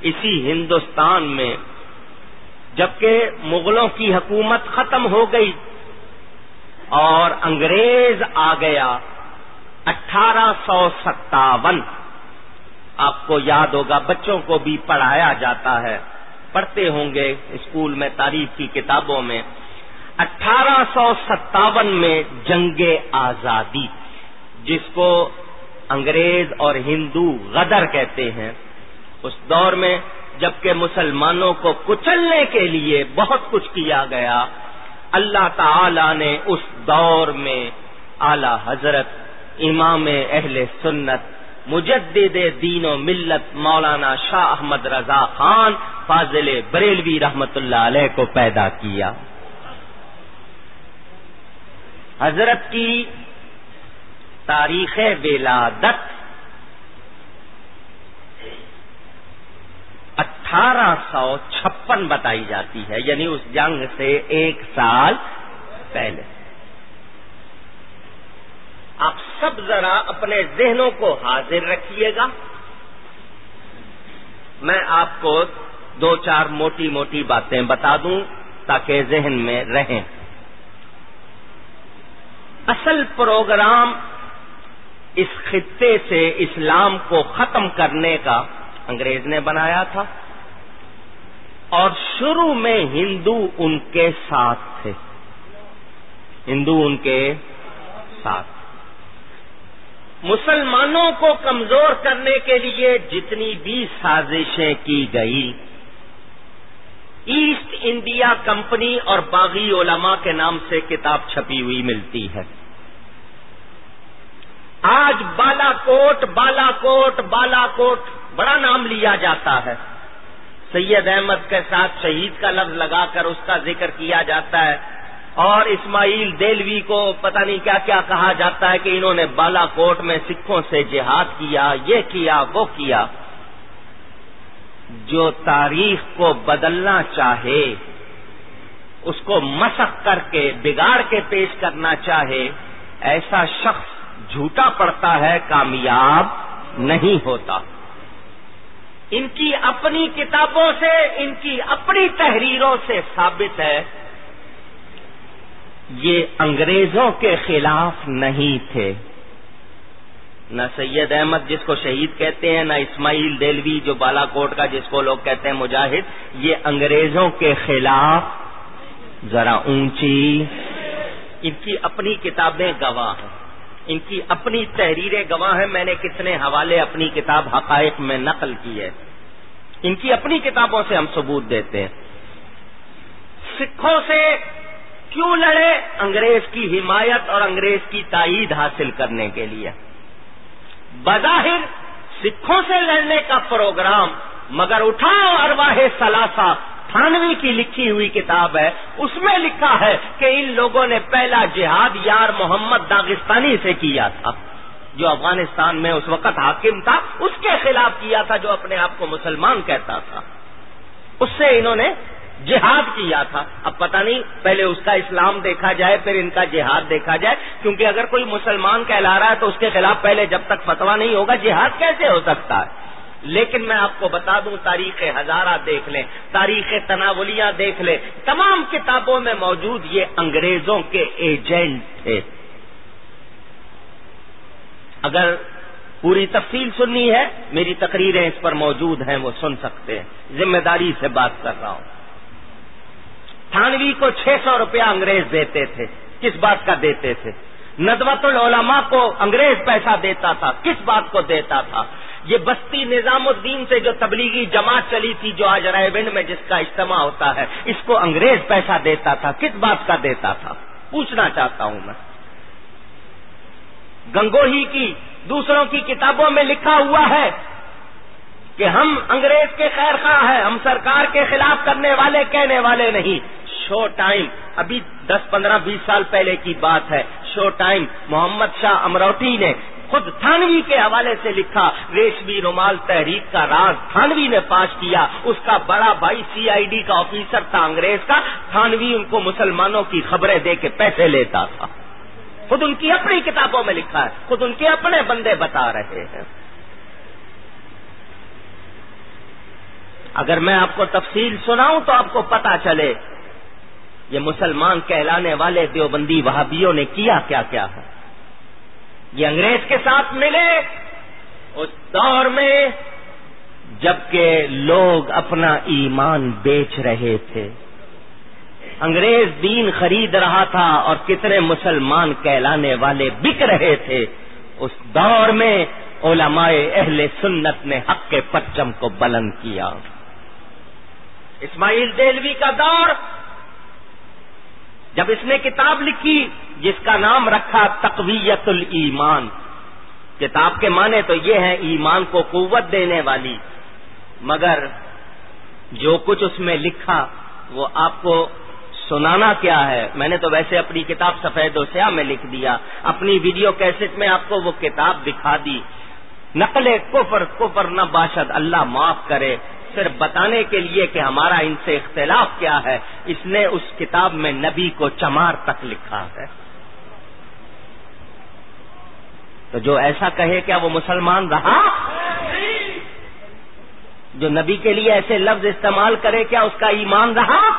اسی ہندوستان میں جبکہ مغلوں کی حکومت ختم ہو گئی اور انگریز آ گیا اٹھارہ سو ستاون۔ آپ کو یاد ہوگا، بچوں کو بھی پڑھایا جاتا ہے۔ پڑھتے ہوں گے اسکول میں تاریخ کی کتابوں میں۔ اٹھارہ سو ستاون میں جنگ آزادی، جس کو انگریز اور ہندو غدر کہتے ہیں۔ اس دور میں جبکہ مسلمانوں کو کچلنے کے لیے بہت کچھ کیا گیا اللہ تعالی نے اس دور میں اعلی حضرت، امام اہل سنت، مجدد دین و ملت مولانا شاہ احمد رضا خان، فاضل بریلوی رحمت اللہ علیہ کو پیدا کیا۔ حضرت کی تاریخ ولادت اٹھارہ سو چھپن بتائی جاتی ہے یعنی اس جنگ سے ایک سال پہلے۔ آپ سب ذرا اپنے ذہنوں کو حاضر رکھیے گا۔ میں آپ کو دو چار موٹی موٹی باتیں بتا دوں تاکہ ذہن میں رہیں۔ اصل پروگرام اس خطے سے اسلام کو ختم کرنے کا انگریز نے بنایا تھا۔ اور شروع میں ہندو ان کے ساتھ تھے۔ ہندو ان کے ساتھ۔ مسلمانوں کو کمزور کرنے کے لیے جتنی بھی سازشیں کی گئی، ایسٹ انڈیا کمپنی اور باغی علماء کے نام سے کتاب چھپی ہوئی ملتی ہے۔ آج بالا کوٹ بالا کوٹ بالا کوٹ بڑا نام لیا جاتا ہے۔ سید احمد کے ساتھ شہید کا لفظ لگا کر اس کا ذکر کیا جاتا ہے اور اسماعیل دلوی کو پتہ نہیں کیا کیا کہا جاتا ہے کہ انہوں نے بالا کوٹ میں سکھوں سے جہاد کیا، یہ کیا، وہ کیا۔ جو تاریخ کو بدلنا چاہے، اس کو مسخ کر کے، بگاڑ کے پیش کرنا چاہے، ایسا شخص جھوٹا پڑتا ہے، کامیاب نہیں ہوتا۔ ان کی اپنی کتابوں سے، ان کی اپنی تحریروں سے ثابت ہے، یہ انگریزوں کے خلاف نہیں تھے۔ نہ سید احمد جس کو شہید کہتے ہیں، نہ اسماعیل دلوی جو بالا کوٹ کا جس کو لوگ کہتے ہیں مجاہد، یہ انگریزوں کے خلاف ذرا اونچی۔ ان کی اپنی کتابیں گواہ ہیں۔ ان کی اپنی تحریریں گواہ ہیں، میں نے کتنے حوالے اپنی کتاب حقائق میں نقل کی ہے۔ ان کی اپنی کتابوں سے ہم ثبوت دیتے ہیں۔ سکھوں سے کیوں لڑے؟ انگریز کی حمایت اور انگریز کی تائید حاصل کرنے کے لیے۔ بظاہر سکھوں سے لڑنے کا پروگرام مگر اٹھاؤ ارواہ سلاسا تھانوی کی لکھی ہوئی کتاب ہے، اس میں لکھا ہے کہ ان لوگوں نے پہلا جہاد یار محمد داغستانی سے کیا تھا۔ جو افغانستان میں اس وقت حاکم تھا، اس کے خلاف کیا تھا جو اپنے آپ کو مسلمان کہتا تھا۔ اس سے انہوں نے جہاد کیا تھا۔ اب پتہ نہیں، پہلے اس کا اسلام دیکھا جائے، پھر ان کا جہاد دیکھا جائے۔ کیونکہ اگر کوئی مسلمان کہلا رہا ہے تو اس کے خلاف پہلے جب تک فتوا نہیں ہوگا، جہاد کیسے ہو سکتا ہے؟ لیکن میں آپ کو بتا دوں، تاریخ ہزارہ دیکھ لیں، تاریخ تناولیاں دیکھ لیں۔ تمام کتابوں میں موجود یہ انگریزوں کے ایجنٹ تھے۔ اگر پوری تفصیل سننی ہے، میری تقریریں اس پر موجود ہیں، وہ سن سکتے ہیں۔ ذمہ داری سے بات کر رہا ہوں۔ تھانوی کو چھ سو روپیہ انگریز دیتے تھے، کس بات کا دیتے تھے؟ ندوت العلماء کو انگریز پیسہ دیتا تھا، کس بات کو دیتا تھا؟ یہ بستی نظام الدین سے جو تبلیغی جماعت چلی تھی، جو آج رائے بند میں جس کا اجتماع ہوتا ہے، اس کو انگریز پیسہ دیتا تھا۔ کس بات کا دیتا تھا؟ پوچھنا چاہتا ہوں میں۔ گنگوہی کی دوسروں کی کتابوں میں لکھا ہوا ہے کہ ہم انگریز کے خیر خواہ ہیں، ہم سرکار کے خلاف کرنے والے، کہنے والے نہیں۔ شو ٹائم، ابھی دس پندرہ بیس سال پہلے کی بات ہے، شو ٹائم، محمد شاہ امروٹی نے خود تھانوی کے حوالے سے لکھا، ریشمی رومال تحریک کا راز تھانوی نے پاس کیا، اس کا بڑا بھائی سی آئی ڈی کا آفیسر تھا انگریز کا، تھانوی ان کو مسلمانوں کی خبریں دے کے پیسے لیتا تھا۔ خود ان کی اپنی کتابوں میں لکھا ہے، خود ان کے اپنے بندے بتا رہے ہیں۔ اگر میں آپ کو تفصیل سناؤں تو آپ کو پتا چلے یہ مسلمان کہلانے والے دیوبندی وہابیوں نے کیا کیا کیا ہے؟ یہ انگریز کے ساتھ ملے اس دور میں جبکہ لوگ اپنا ایمان بیچ رہے تھے۔ انگریز دین خرید رہا تھا اور کتنے مسلمان کہلانے والے بک رہے تھے۔ اس دور میں علماء اہل سنت نے حق کے پچم کو بلند کیا۔ اسماعیل دہلوی کا دور جب اس نے کتاب لکھی جس کا نام رکھا تقویت الایمان، کتاب کے معنی تو یہ ہے ایمان کو قوت دینے والی، مگر جو کچھ اس میں لکھا وہ آپ کو سنانا کیا ہے؟ میں نے تو ویسے اپنی کتاب سفید و سیاہ میں لکھ دیا، اپنی ویڈیو کیسٹ میں آپ کو وہ کتاب دکھا دی۔ نقل کفر کفر نہ باشد، اللہ معاف کرے۔ صرف بتانے کے لیے کہ ہمارا ان سے اختلاف کیا ہے، اس نے اس کتاب میں نبی کو چمار تک لکھا ہے۔ تو جو ایسا کہے کیا وہ مسلمان رہا؟ جو نبی کے لیے ایسے لفظ استعمال کرے کیا اس کا ایمان رہا؟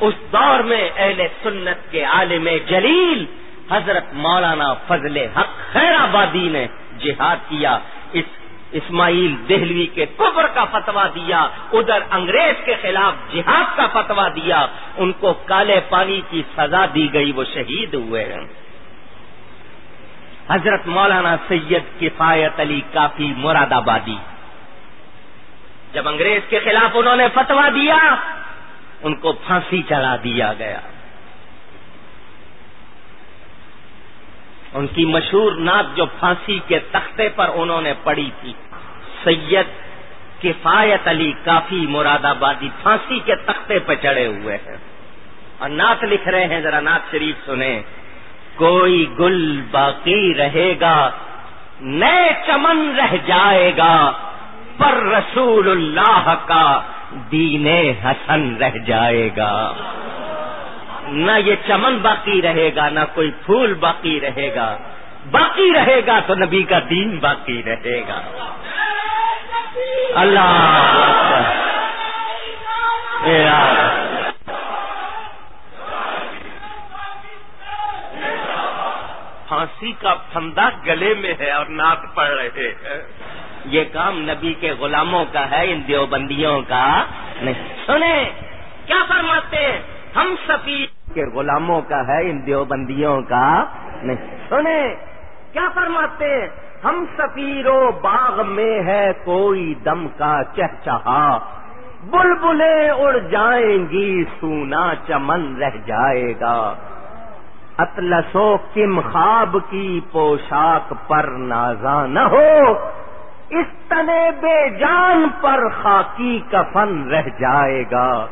اس دور میں اہل سنت کے عالم جلیل حضرت مولانا فضل حق خیر آبادی نے جہاد کیا۔ اس اسماعیل دہلوی کے کفر کا فتوا دیا، ادھر انگریز کے خلاف جہاد کا فتوا دیا، ان کو کالے پانی کی سزا دی گئی، وہ شہید ہوئے ہیں۔ حضرت مولانا سید کفایت علی کافی مراد آبادی۔ جب انگریز کے خلاف انہوں نے فتوا دیا، ان کو پھانسی چڑھا دیا گیا۔ ان کی مشہور نعت جو پھانسی کے تختے پر انہوں نے پڑی تھی، سید کفایت علی کافی مراد آبادی پھانسی کے تختے پہ چڑھے ہوئے ہیں۔ اور نعت لکھ رہے ہیں، ذرا نعت شریف سنیں۔ کوئی گل باقی رہے گا، نئے چمن رہ جائے گا، پر رسول اللہ کا دین حسن رہ جائے گا۔ نہ یہ چمن باقی رہے گا، نہ کوئی پھول باقی رہے گا۔ باقی رہے گا تو نبی کا دین باقی رہے گا۔ اللہ پھانسی کا پھندا گلے میں ہے اور نعت پڑ رہے ہیں۔ یہ کام نبی کے غلاموں کا ہے، ان دیوبندیوں کا نہیں۔ سنیں، کیا فرماتے ہیں؟ ہم سفیر کے غلاموں کا ہے، ان دیوبندیوں کا نہیں۔ سنیں، کیا فرماتے ہیں؟ ہم سفیرو باغ میں ہے کوئی دم کا چہچہا۔ بلبلیں اڑ جائیں گی، سونا چمن رہ جائے گا۔ اطلسو کم خواب کی پوشاک پر نازا نہ ہو۔ اس تنے بے جان پر خاکی کفن رہ جائے گا۔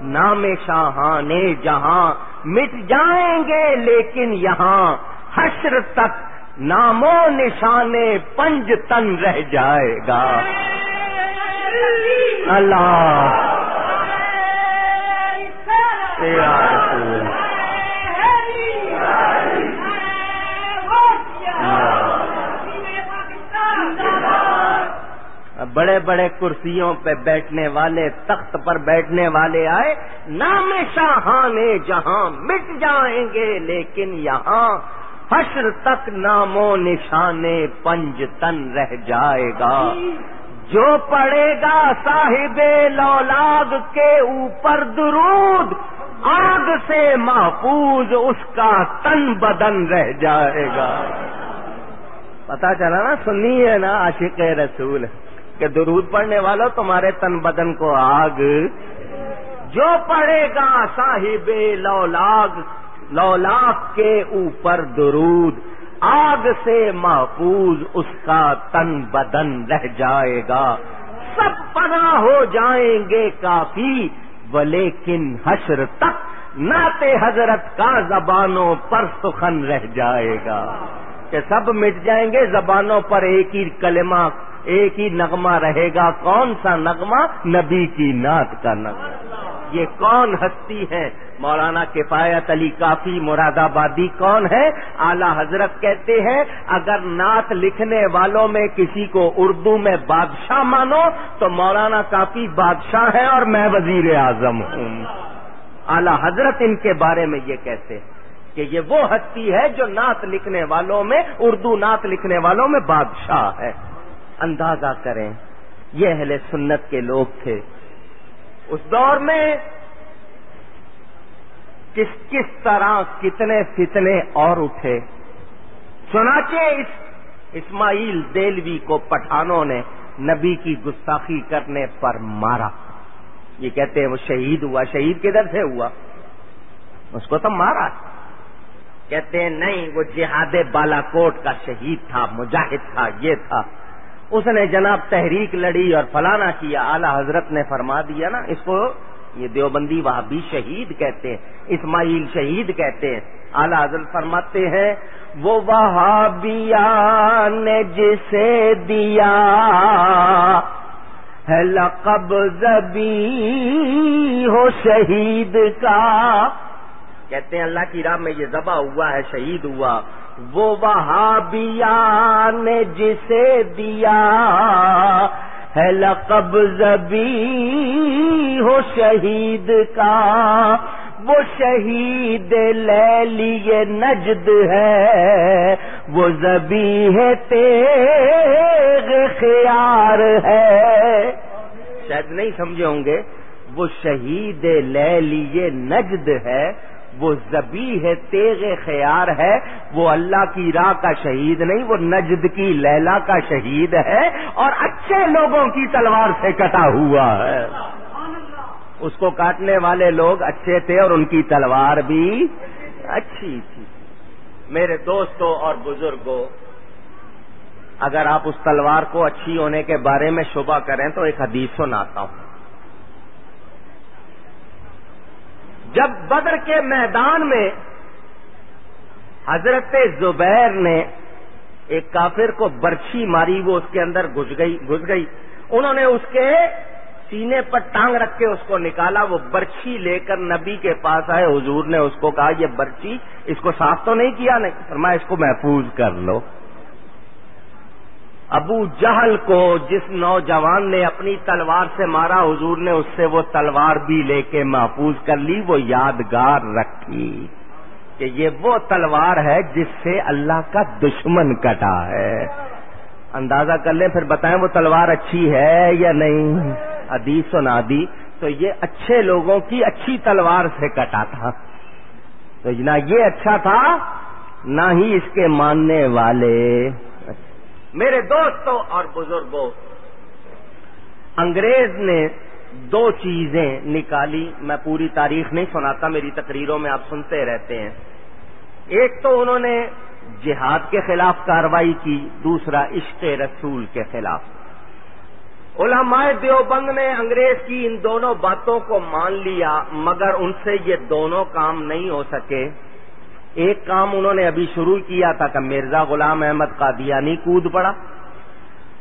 نام شاہانے جہاں مٹ جائیں گے لیکن یہاں حشر تک نامو نشانے پنج تن رہ جائے گا۔ اللہ۔ بڑے بڑے کرسیوں پہ بیٹھنے والے، تخت پر بیٹھنے والے آئے، نام شاہانے جہاں مٹ جائیں گے، لیکن یہاں حشر تک ناموں نشانے پنج تن رہ جائے گا۔ جو پڑے گا صاحب لولاگ کے اوپر درود، آگ سے محفوظ اس کا تن بدن رہ جائے گا۔ پتا چلا نا سنی ہے نا، عاشق رسول۔ کہ درود پڑھنے والوں تمہارے تن بدن کو آگ۔ جو پڑے گا صاحب لولاگ لولاگ کے اوپر درود۔ آگ سے محفوظ اس کا تن بدن رہ جائے گا۔ سب پناہ ہو جائیں گے کافی، ولیکن حشر تک نعت حضرت کا زبانوں پر سخن رہ جائے گا۔ کہ سب مٹ جائیں گے، زبانوں پر ایک ہی کلمہ ایک ہی نغمہ رہے گا۔ کون سا نغمہ؟ نبی کی نعت کا نغمہ۔ یہ کون ہستی ہے؟ مولانا کفایت علی کافی مراد آبادی کون ہے؟ اعلی حضرت کہتے ہیں، اگر نعت لکھنے والوں میں کسی کو اردو میں بادشاہ مانو، تو مولانا کافی بادشاہ ہے اور میں وزیر اعظم ہوں۔ اعلی حضرت ان کے بارے میں یہ کہتے ہیں کہ یہ وہ ہستی ہے جو نعت لکھنے والوں میں، اردو نعت لکھنے والوں میں بادشاہ ہے۔ اندازہ کریں۔ یہ اہل سنت کے لوگ تھے۔ اس دور میں کس کس طرح کتنے فتنے اور اٹھے۔ چنانچہ اس اسماعیل دیلوی کو پٹھانوں نے نبی کی گستاخی کرنے پر مارا۔ یہ کہتے ہیں وہ شہید ہوا، شہید کدھر سے ہوا؟ اس کو تو مارا۔ کہتے ہیں نہیں، وہ جہاد بالا کوٹ کا شہید تھا، مجاہد تھا، یہ تھا۔ اس نے جناب تحریک لڑی اور فلانا کیا، اعلی حضرت نے فرما دیا نا، اس کو یہ دیوبندی وہابی شہید کہتے ہیں، اسماعیل شہید کہتے ہیں۔ اعلی حضرت فرماتے ہیں، وہ وہابیا نے جسے دیا ہے لقب زبی ہو شہید کا۔ کہتے ہیں اللہ کی راہ میں یہ ذبح ہوا ہے، شہید ہوا۔ وہ وہابیا نے جسے دیا ہے لقب زبی ہو شہید کا وہ شہید لے لیے نجد ہے وہ زبی ہے تیغ خیار ہے شاید نہیں سمجھے ہوں گے وہ شہید لے لیے نجد ہے وہ زبی ہے، تیغ خیار ہے، وہ اللہ کی راہ کا شہید نہیں، وہ نجد کی لیلا کا شہید ہے اور اچھے لوگوں کی تلوار سے کٹا ہوا ہے۔ اس کو کاٹنے والے لوگ اچھے تھے اور ان کی تلوار بھی اچھی تھی۔ میرے دوستوں اور بزرگوں، اگر آپ اس تلوار کو اچھی ہونے کے بارے میں شبہ کریں تو ایک حدیث سناتا ہوں۔ جب بدر کے میدان میں حضرت زبیر نے ایک کافر کو برچھی ماری، وہ اس کے اندر گھس گئی گھس گئی۔ انہوں نے اس کے سینے پر ٹانگ رکھ کے اس کو نکالا، وہ برچھی لے کر نبی کے پاس آئے۔ حضور نے اس کو کہا، یہ برچھی اس کو صاف تو نہیں کیا، نہیں، فرمایا اس کو محفوظ کر لو۔ ابو جہل کو جس نوجوان نے اپنی تلوار سے مارا، حضور نے اس سے وہ تلوار بھی لے کے محفوظ کر لی، وہ یادگار رکھی کہ یہ وہ تلوار ہے جس سے اللہ کا دشمن کٹا ہے۔ اندازہ کر لیں پھر بتائیں وہ تلوار اچھی ہے یا نہیں؟ حدیث سنا دی تو یہ اچھے لوگوں کی اچھی تلوار سے کٹا تھا۔ تو نہ یہ اچھا تھا، نہ ہی اس کے ماننے والے۔ میرے دوستوں اور بزرگوں، انگریز نے دو چیزیں نکالی، میں پوری تاریخ نہیں سناتا، میری تقریروں میں آپ سنتے رہتے ہیں۔ ایک تو انہوں نے جہاد کے خلاف کاروائی کی، دوسرا عشق رسول کے خلاف۔ علماء دیوبند نے انگریز کی ان دونوں باتوں کو مان لیا، مگر ان سے یہ دونوں کام نہیں ہو سکے۔ ایک کام انہوں نے ابھی شروع کیا تھا کہ مرزا غلام احمد قادیانی کود پڑا۔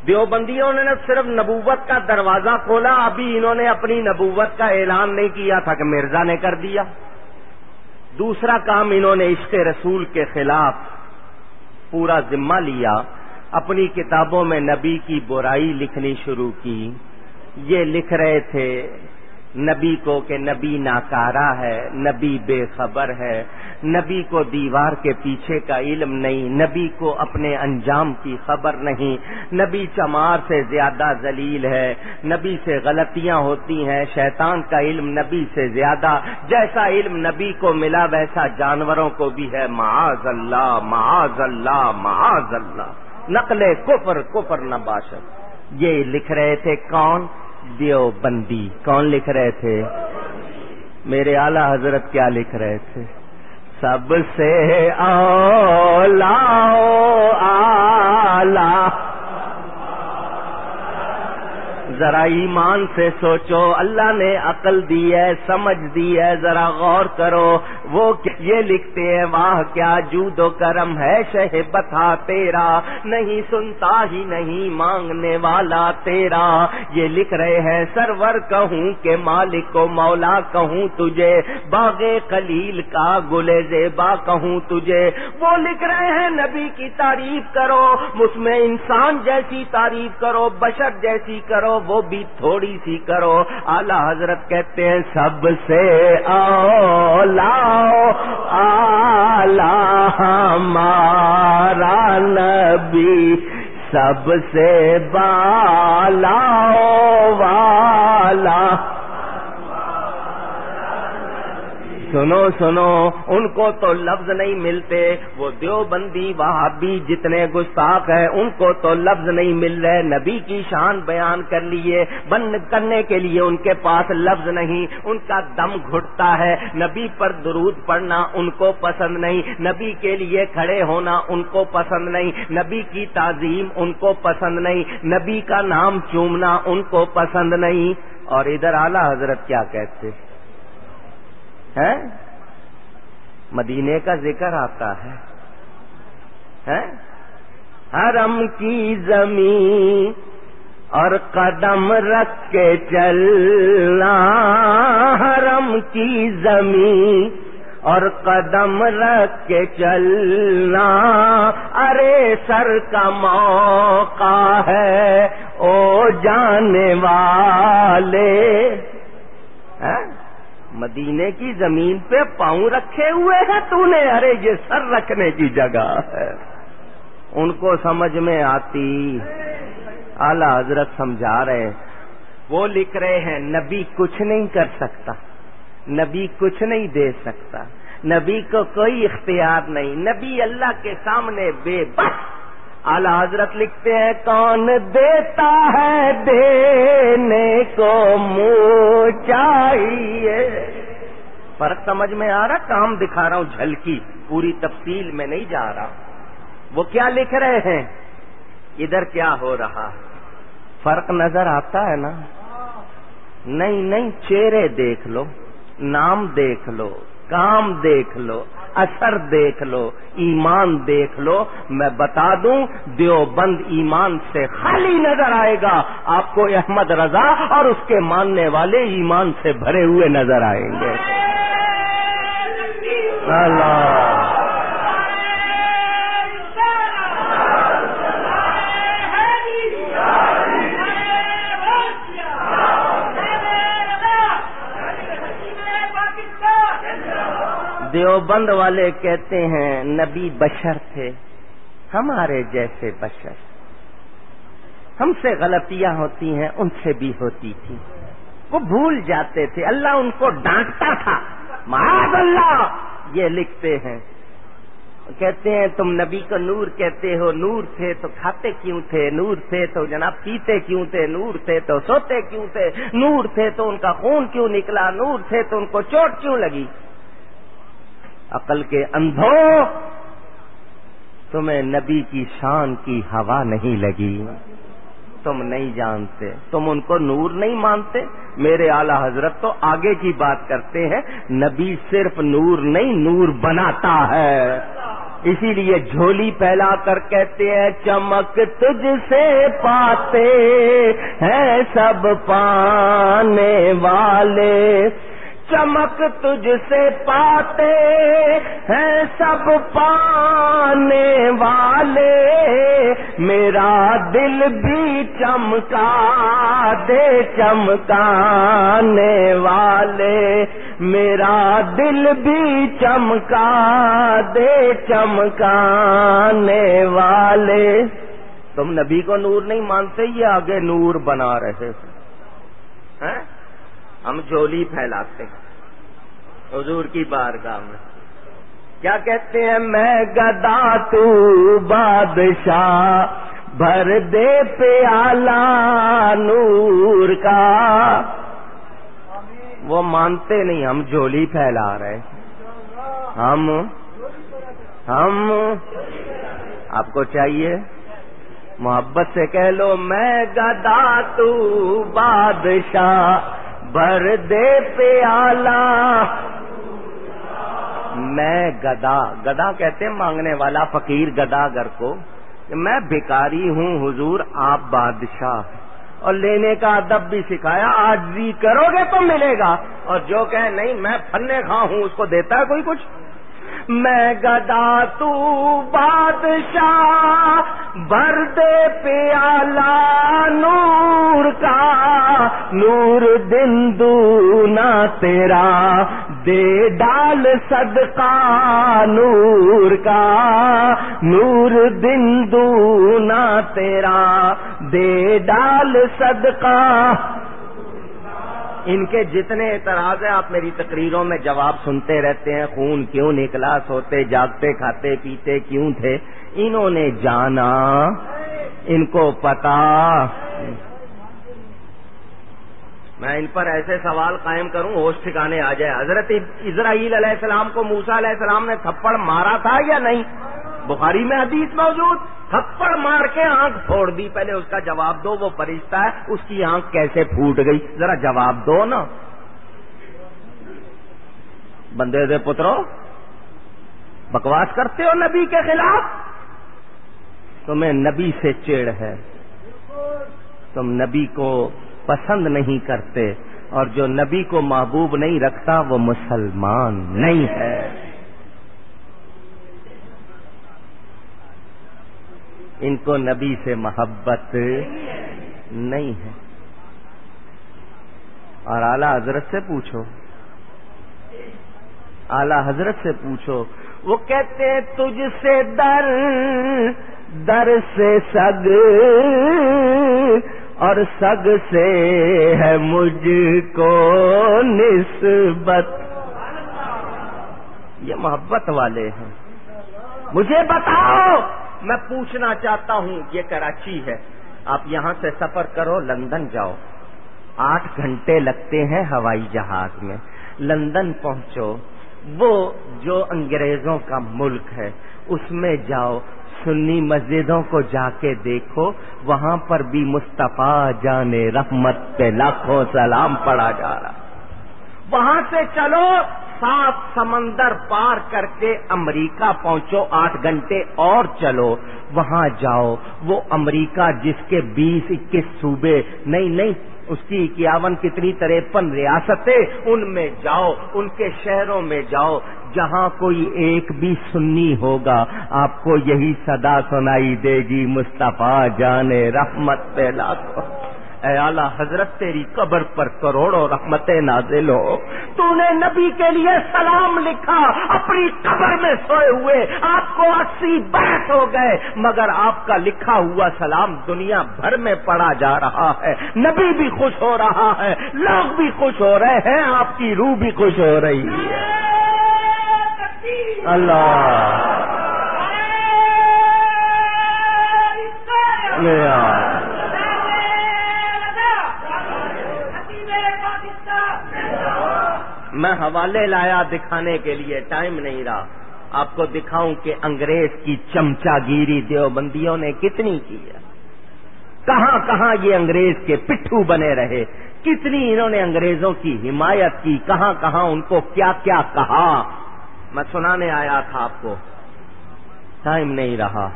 دیوبندیوں نے صرف نبوت کا دروازہ کھولا، ابھی انہوں نے اپنی نبوت کا اعلان نہیں کیا تھا کہ مرزا نے کر دیا۔ دوسرا کام انہوں نے عشق رسول کے خلاف پورا ذمہ لیا، اپنی کتابوں میں نبی کی برائی لکھنی شروع کی۔ یہ لکھ رہے تھے نبی کو کہ نبی ناکارا ہے، نبی بے خبر ہے۔ نبی کو دیوار کے پیچھے کا علم نہیں، نبی کو اپنے انجام کی خبر نہیں۔ نبی چمار سے زیادہ ذلیل ہے، نبی سے غلطیاں ہوتی ہیں۔ شیطان کا علم نبی سے زیادہ، جیسا علم نبی کو ملا ویسا جانوروں کو بھی ہے۔ معاذ اللہ معاذ اللہ معاذ اللہ۔ نقل کفر کفر نباشت یہ لکھ رہے تھے کون؟ دیو بندی کون لکھ رہے تھے؟ میرے اعلی حضرت کیا لکھ رہے تھے؟ سب سے اولا آلہ ذرا ایمان سے سوچو، اللہ نے عقل دی ہے، سمجھ دی ہے، ذرا غور کرو۔ وہ یہ لکھتے ہیں، واہ کیا جود و کرم ہے، شہ بتا تیرا۔ نہیں سنتا ہی نہیں مانگنے والا تیرا۔ یہ لکھ رہے ہیں، سرور کہوں کہ مالک کو مولا کہوں تجھے۔ باغ خلیل کا گلے زیبا کہوں تجھے۔ وہ لکھ رہے ہیں، نبی کی تعریف کرو۔ اس میں انسان جیسی تعریف کرو، بشر جیسی کرو۔ وہ بھی تھوڑی سی کرو۔ اعلی حضرت کہتے ہیں، سب سے اولا آلہ ہمارا نبی، سب سے بالا والا۔ سنو سنو، ان کو تو لفظ نہیں ملتے، وہ دیوبندی وہابی جتنے گستاخ ہیں، ان کو تو لفظ نہیں مل رہے۔ نبی کی شان بیان کر لیے، بند کرنے کے لیے ان کے پاس لفظ نہیں۔ ان کا دم گھٹتا ہے۔ نبی پر درود پڑھنا ان کو پسند نہیں۔ نبی کے لیے کھڑے ہونا ان کو پسند نہیں۔ نبی کی تعظیم ان کو پسند نہیں۔ نبی کا نام چومنا ان کو پسند نہیں۔ اور ادھر اعلی حضرت کیا کہتے؟ ہے؟ مدینے کا ذکر آتا ہے۔ حرم کی زمین اور قدم رکھ کے چلنا۔ حرم کی زمین اور قدم رکھ کے چلنا۔ ارے سر کا موقع ہے، او جانے والے۔ مدینے کی زمین پہ پاؤں رکھے ہوئے ہیں تو نے ارے یہ سر رکھنے کی جگہ ہے۔ ان کو سمجھ میں آتی۔ اعلی حضرت سمجھا رہے وہ لکھ رہے ہیں، نبی کچھ نہیں کر سکتا۔ نبی کچھ نہیں دے سکتا۔ نبی کو کوئی اختیار نہیں۔ نبی اللہ کے سامنے بے بس اعلی حضرت لکھتے ہیں، کون دیتا ہے دینے کو منہ چاہیے؟ فرق سمجھ میں آ رہا؟ کام دکھا رہا ہوں، جھلکی، پوری تفصیل میں نہیں جا رہا۔ وہ کیا لکھ رہے ہیں؟ ادھر کیا ہو رہا؟ فرق نظر آتا ہے نا؟ نہیں نہیں، چہرے دیکھ لو، نام دیکھ لو، کام دیکھ لو۔ اثر دیکھ لو، ایمان دیکھ لو، میں بتا دوں، دیوبند ایمان سے خالی نظر آئے گا، آپ کو احمد رضا اور اس کے ماننے والے ایمان سے بھرے ہوئے نظر آئیں گے۔ اللہ۔ دیوبند والے کہتے ہیں، نبی بشر تھے۔ ہمارے جیسے بشر۔ ہم سے غلطیاں ہوتی ہیں، ان سے بھی ہوتی تھی۔ وہ بھول جاتے تھے۔ اللہ ان کو ڈانٹتا تھا۔ معاذ اللہ! یہ لکھتے ہیں۔ کہتے ہیں، تم نبی کو نور کہتے ہو، نور تھے تو کھاتے کیوں تھے؟ نور تھے تو جناب پیتے کیوں تھے؟ نور تھے تو سوتے کیوں تھے؟ نور تھے تو ان کا خون کیوں نکلا؟ نور تھے تو ان کو چوٹ کیوں لگی؟ عقل کے اندھو تمہیں نبی کی شان کی ہوا نہیں لگی۔ تم نہیں جانتے۔ تم ان کو نور نہیں مانتے۔ میرے اعلی حضرت تو آگے کی بات کرتے ہیں۔ نبی صرف نور نہیں، نور بناتا ہے۔ اسی لیے جھولی پھیلا کر کہتے ہیں، چمک تجھ سے پاتے ہیں سب پانے والے۔ چمک تجھ سے پاتے ہیں سب پانے والے۔ میرا دل بھی چمکا دے چمکانے والے۔ میرا دل بھی چمکا دے چمکانے والے۔ تم نبی کو نور نہیں مانتے، یہ آگے نور بنا رہے ہیں۔ ہاں؟ ہم جھولی پھیلاتے ہیں۔ حضور کی بارگاہ میں۔ کیا کہتے ہیں؟ میں گدا تو بادشاہ، بھر دے پیالہ نور کا۔ وہ مانتے نہیں، ہم جھولی پھیلا رہے ہم ہم، آپ کو چاہیے؟ محبت سے کہہ لو، میں گدا تو بادشاہ بھر دے پیالہ میں گدا گدا کہتے ہیں مانگنے والا، فقیر گدا گھر کو، کہ میں بیکاری ہوں حضور، آپ بادشاہ۔ اور لینے کا ادب بھی سکھایا، آج بھی کرو گے تو ملے گا۔ اور جو کہ نہیں، میں پھلنے کھا ہوں، اس کو دیتا ہے کوئی کچھ؟ میں گدا تو بادشاہ بھر دے پیالہ نور کا۔ نور دن دونا تیرا، دے ڈال صدقہ نور کا۔ نور دن دونا تیرا، دے ڈال صدقہ ان کے جتنے اعتراض ہیں، آپ میری تقریروں میں جواب سنتے رہتے ہیں، خون کیوں نکلا، سوتے، جاگتے، کھاتے، پیتے، کیوں تھے؟ انہوں نے جانا، ان کو پتا۔ میں ان پر ایسے سوال قائم کروں، ہوش ٹھکانے آ جائے حضرت اسرائیل علیہ السلام کو موسا علیہ السلام نے تھپڑ مارا تھا یا نہیں؟ بخاری میں حدیث موجود۔ تھپڑ مار کے آنکھ پھوڑ دی۔ پہلے اس کا جواب دو، وہ فرشتہ ہے، اس کی آنکھ کیسے پھوٹ گئی؟ ذرا جواب دو نا۔ بندے دے پترو، بکواس کرتے ہو نبی کے خلاف؟ تمہیں نبی سے چیڑ ہے۔ تم نبی کو پسند نہیں کرتے، اور جو نبی کو محبوب نہیں رکھتا، وہ مسلمان نہیں ہے۔ ان کو نبی سے محبت نہیں ہے۔ اور اعلی حضرت سے پوچھو۔ اعلی حضرت سے پوچھو۔ وہ کہتے ہیں، تجھ سے در در سے سگ، اور سگ سے ہے مجھ کو نسبت۔ یہ محبت والے ہیں۔ مجھے بتاؤ میں پوچھنا چاہتا ہوں، یہ کراچی ہے۔ آپ یہاں سے سفر کرو، لندن جاؤ۔ آٹھ گھنٹے لگتے ہیں ہوائی جہاز میں۔ لندن پہنچو۔ وہ جو انگریزوں کا ملک ہے، اس میں جاؤ۔ سنی مسجدوں کو جا کے دیکھو۔ وہاں پر بھی مصطفیٰ جانے رحمت پہ لاکھوں سلام پڑا جا رہا۔ وہاں سے چلو۔ سات سمندر پار کر کے امریکہ پہنچو، آٹھ گھنٹے اور چلو۔ وہاں جاؤ، وہ امریکہ جس کے بیس اکیس صوبے، نہیں نہیں، اس کی اکیاون کتنی تریپن ریاستیں، ان میں جاؤ، ان کے شہروں میں جاؤ۔ جہاں کوئی ایک بھی سنی ہوگا، آپ کو یہی صدا سنائی دے گی، مصطفیٰ جانے رحمت پہ لاکھوں۔ اے اعلی حضرت، تیری قبر پر کروڑوں رحمت نازل ہو۔ تو نے نبی کے لیے سلام لکھا، اپنی قبر میں سوئے ہوئے۔ آپ کو اسی بحث ہو گئے، مگر آپ کا لکھا ہوا سلام دنیا بھر میں پڑا جا رہا ہے۔ نبی بھی خوش ہو رہا ہے، لوگ بھی خوش ہو رہے ہیں، آپ کی روح بھی خوش ہو رہی ہے۔ اللہ۔ میں حوالے لایا دکھانے کے لیے ٹائم نہیں رہا۔ آپ کو دکھاؤں کہ انگریز کی چمچا گیری دیوبندیوں نے کتنی کی ہے۔ کہاں کہاں یہ انگریز کے پٹھو بنے رہے؟ کتنی انہوں نے انگریزوں کی حمایت کی؟ کہاں کہاں ان کو کیا کیا کہا؟ میں سنانے آیا تھا آپ کو۔ ٹائم نہیں رہا۔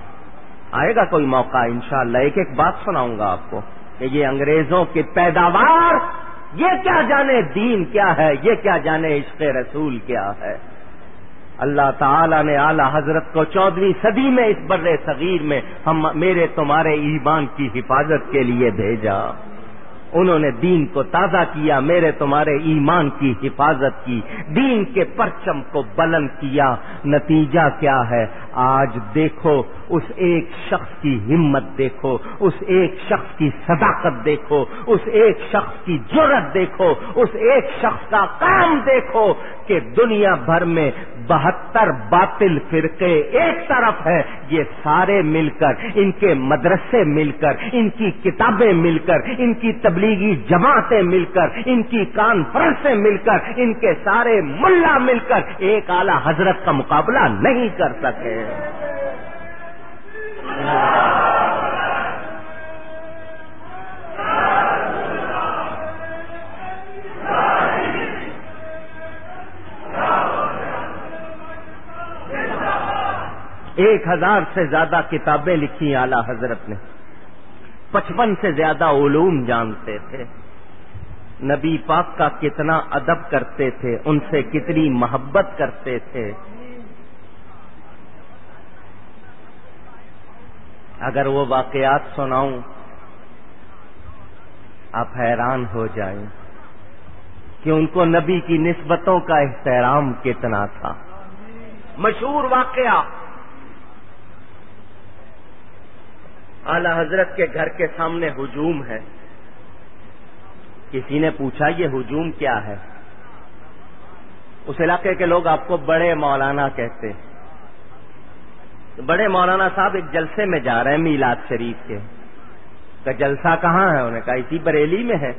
آئے گا کوئی موقع انشاءاللہ۔ ایک ایک بات سناؤں گا آپ کو کہ یہ انگریزوں کی پیداوار یہ کیا جانے دین کیا ہے؟ یہ کیا جانے عشق رسول کیا ہے؟ اللہ تعالی نے اعلی حضرت کو چودہویں صدی میں اس بر صغیر میں ہم میرے تمہارے ایمان کی حفاظت کے لیے بھیجا۔ انہوں نے دین کو تازہ کیا، میرے تمہارے ایمان کی حفاظت کی، دین کے پرچم کو بلند کیا۔ نتیجہ کیا ہے؟ آج دیکھو، اس ایک شخص کی ہمت دیکھو، اس ایک شخص کی صداقت دیکھو، اس ایک شخص کی جرت دیکھو، اس ایک شخص کا کام دیکھو کہ دنیا بھر میں بہتر باطل فرقے ایک طرف ہے یہ سارے مل کر، ان کے مدرسے مل کر، ان کی کتابیں مل کر، ان کی تبلیغی جماعتیں مل کر، ان کی کانفرنسیں مل کر، ان کے سارے ملا مل کر، ایک اعلی حضرت کا مقابلہ نہیں کر سکے۔ ایک ہزار سے زیادہ کتابیں لکھی اعلی حضرت نے۔ پچپن سے زیادہ علوم جانتے تھے۔ نبی پاک کا کتنا ادب کرتے تھے، ان سے کتنی محبت کرتے تھے۔ اگر وہ واقعات سناؤں، آپ حیران ہو جائیں کہ ان کو نبی کی نسبتوں کا احترام کتنا تھا۔ مشہور واقعہ۔ اعلی حضرت کے گھر کے سامنے ہجوم ہے۔ کسی نے پوچھا، یہ ہجوم کیا ہے؟ اس علاقے کے لوگ آپ کو بڑے مولانا کہتے بڑے مولانا صاحب ایک جلسے میں جا رہے ہیں میلاد شریف کے۔ کا جلسہ کہاں ہے؟ انہوں نے کہا، اسی بریلی میں ہے۔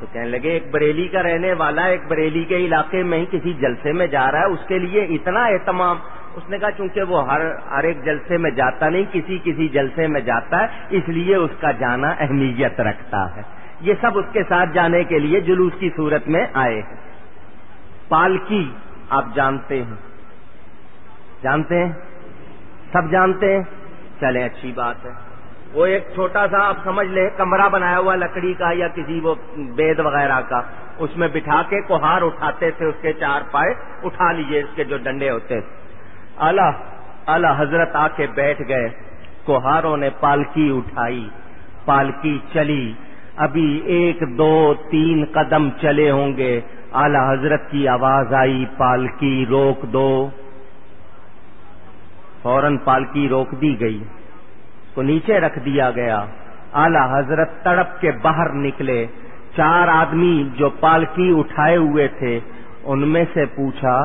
تو کہنے لگے، ایک بریلی کا رہنے والا ایک بریلی کے علاقے میں ہی کسی جلسے میں جا رہا ہے، اس کے لیے اتنا اہتمام۔ اس نے کہا، چونکہ وہ ہر ہر ایک جلسے میں جاتا نہیں، کسی کسی جلسے میں جاتا ہے، اس لیے اس کا جانا اہمیت رکھتا ہے۔ یہ سب اس کے ساتھ جانے کے لیے جلوس کی صورت میں آئے ہیں۔ پالکی، آپ جانتے ہیں۔ جانتے ہیں؟ سب جانتے ہیں۔ چلیں اچھی بات ہے۔ وہ ایک چھوٹا سا، آپ سمجھ لیں، کمرہ بنایا ہوا لکڑی کا یا کسی وہ بید وغیرہ کا۔ اس میں بٹھا کے کوہار اٹھاتے تھے، اس کے چار پائے اٹھا لیجیے اس کے جو ڈنڈے ہوتے۔ اعلی اعلی، حضرت آ کے بیٹھ گئے۔ کوہاروں نے پالکی اٹھائی، پالکی چلی۔ ابھی ایک، دو، تین قدم چلے ہوں گے۔ اعلی، حضرت کی آواز آئی، پالکی روک دو۔ فوراً پالکی روک دی گئی، کو نیچے رکھ دیا گیا۔ اعلی حضرت تڑپ کے باہر نکلے۔ چار آدمی جو پالکی اٹھائے ہوئے تھے، ان میں سے پوچھا،